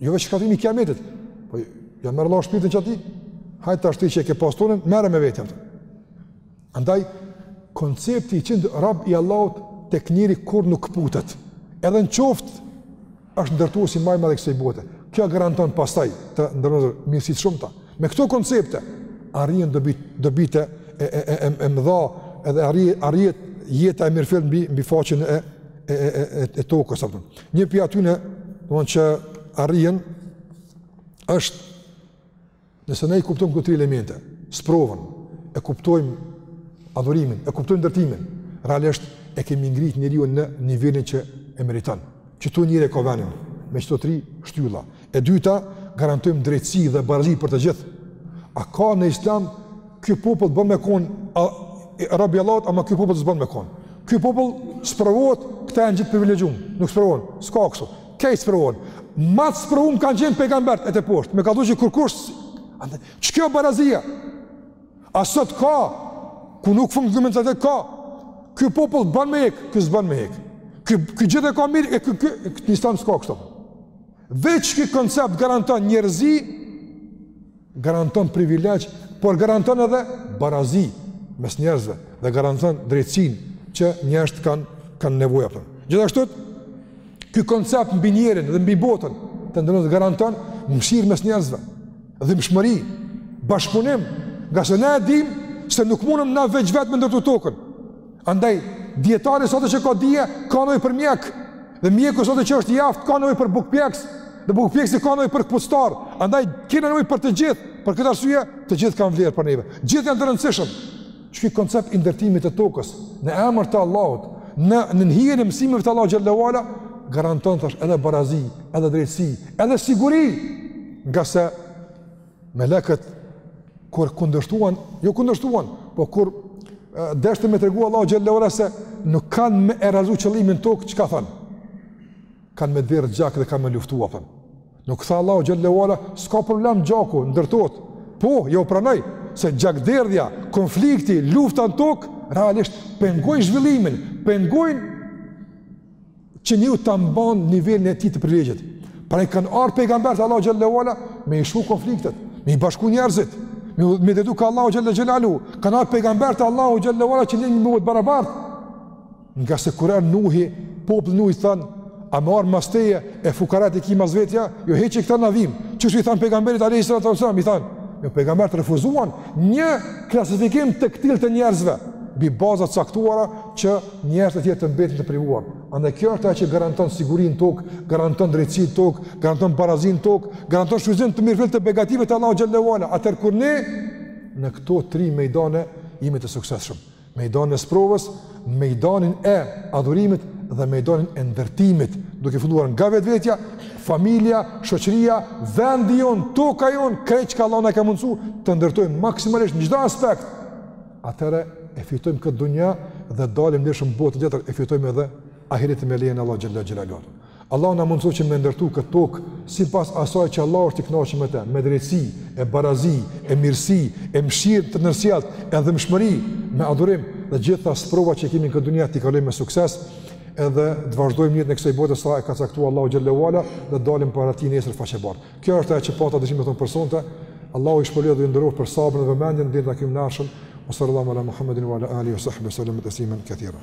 Jo veç shkatrrimi i kiametit. Po ja merr Allah shpirtin qaty. Hajt tash ti që ke pasuninë, merre me vete. Andaj koncepti i qenies rob i Allahut tek njeri kurrë nuk kputet. Edhe në qoftë është ndërtuesi ma i madh i kësaj bote. Kjo garanton pastaj të ndërrojë mirësi të shumta. Me këto koncepte arrihen dobi dobitë e e e e mëdha edhe arrin arrihet jeta e mirëfilltë mbi mbi faqen e e e e tokës apo. Një prej atyne, domethënë që arrihen, është nëse ne i kuptojmë këto tri elemente, sprovën, e kuptojmë adhurimin, e kuptojmë ndërtimin, realisht e kemi ngrit njeriun në nivelin që e meriton. Qëtu njeriu ka vendin me qëto tri shtylla. E dyta, garantojmë drejtësi dhe barazi për të gjithë. A ka në islam ky popull bën me kon rob i Allahut ama ky popull s'bën me kon. Ky popull sprovohet, këta janë gjithë privilegjum, nuk sprovohen, s'ka kështu. Këta sprovohen. Ma t'sprovum kanë qenë pejgambert e teposhtë. Me ka thënë që kurkush andaj çkjo barazia? A sot ka ku nuk funksionon të atë ka. Ky popull bën me ik, ky s'bën me ik. Ky ky gjithë e ka mirë e ky, te islami s'ka kështu. Veç ky koncept garanton njerëzi, garanton privilegj, por garanton edhe barazi mes njerëzve dhe garanton drejtësinë që njerëzit kanë kanë nevojë për të. Gjithashtu ky koncept mbi njerin dhe mbi botën tonë garanton mëshirë mes njerëzve, dhimbshmëri, bashkëpunim, ngase ne e dim se nuk mundëm na veç vetë me ndërtu tokën. Andaj, dijetari sado që ka dije, ka nevojë për mjek, dhe mjeku sado që është i aftë, ka nevojë për bukpjekës, dhe bukpjekësi ka nevojë për këpucëtar, andaj, kena nevojë për të gjithë, për këtë arsye, të gjithë kanë vlerë për neve, gjithë janë të rëndësishëm, qeky koncept i ndërtimit të tokës, në emër të Allahut, në nën hijen e mësimeve të Allahut xhel-le ve ala, garanton thash edhe barazi, edhe drejtësi, edhe siguri, ngase Melekët, kur kundërshtuan, jo kundërshtuan, po kur deshtën me tregu Allahut xhel-le ve ala se nuk kanë me e realizu qëllimin n'tokë, çka thanë? Kanë me derdh gjak dhe kanë me luftua, thënë. Nuk tha Allahu xhel-le ve ala, s'ka problem gjaku, ndërtohet, po, jo pranoi, se gjakderdhja, konflikti, lufta në tokë, realisht pengojnë zhvillimin, pengojnë që një ta mban nivelin e tij të privilegjit. Prandaj kanë ardh pejgamberët e Allahut xhelle ue ala me i shku konfliktet, me i bashku njerëzit, me, me dedu ka Allahu xhelle xhelaluhu, kanë ardh pejgamberët e Allahut xhelle ue ala që njerëzit me qenë të barabartë, ngase kur erdh Nuhi, populli Nuhit i thanë, a me ardh mas teje e fukarat i ki mas vetes, jo heqi këta na vijmë, qashtu i thanë pejgamberit alejhi selam, i thanë, jo pejgamberët refuzuan një klasifikim të këtillë të njerëzve, mbi baza të caktuara, që njerëzit e tjerë të mbeten të privuar. Andaj kjo është ajo që garanton sigurinë në tokë, garanton drejtësinë në tokë, garanton barazinë në tokë, garanton shfrytëzim të mirëfilltë të begative të Allahut xhelle ue ala. Atëherë kur ne në këto tri mejdane jemi të suksesshëm. Mejdanin e sprovës, mejdanin e adhurimit dhe mejdanin e ndërtimit, duke filluar nga vetvetja, familja, shoqëria, vendi jonë, toka jonë, krejt çka Allahu na ka mundësu të ndërtojmë maksimalisht në çdo aspekt atëherë e fitojmë këtë dunja dhe dalim lirshëm në botën tjetër, e fitojmë edhe ahiretin me lejen e Allahut xhelle xhelaluhu. Allahu na mundësoftë që me ndërtu këtë tokë sipas asaj që Allahu është i kënaqur me të, me drejtësi, e barazi, e mirësi, e mëshirë të ndërsjellë, e dhembshmëri me adhurim dhe gjitha sprovat që kemi në këtë dunja t'i kalojmë me sukses edhe të vazhdojmë jetën e kësaj bote sa e ka caktuar Allahu xhelle xhelaluhu dhe dalim para tij nesër faqebardhë. Kjo është ajo që pata dëshirë me thonë për sonte. Allahu ju shpërbleftë dhe ju nderoftë për sabrin dhe vëmendjen deri në takimin e ardhshëm. Sallallahu ala Muhammedin wa ala alihi wa sahbihi wa sallam tasliman katira.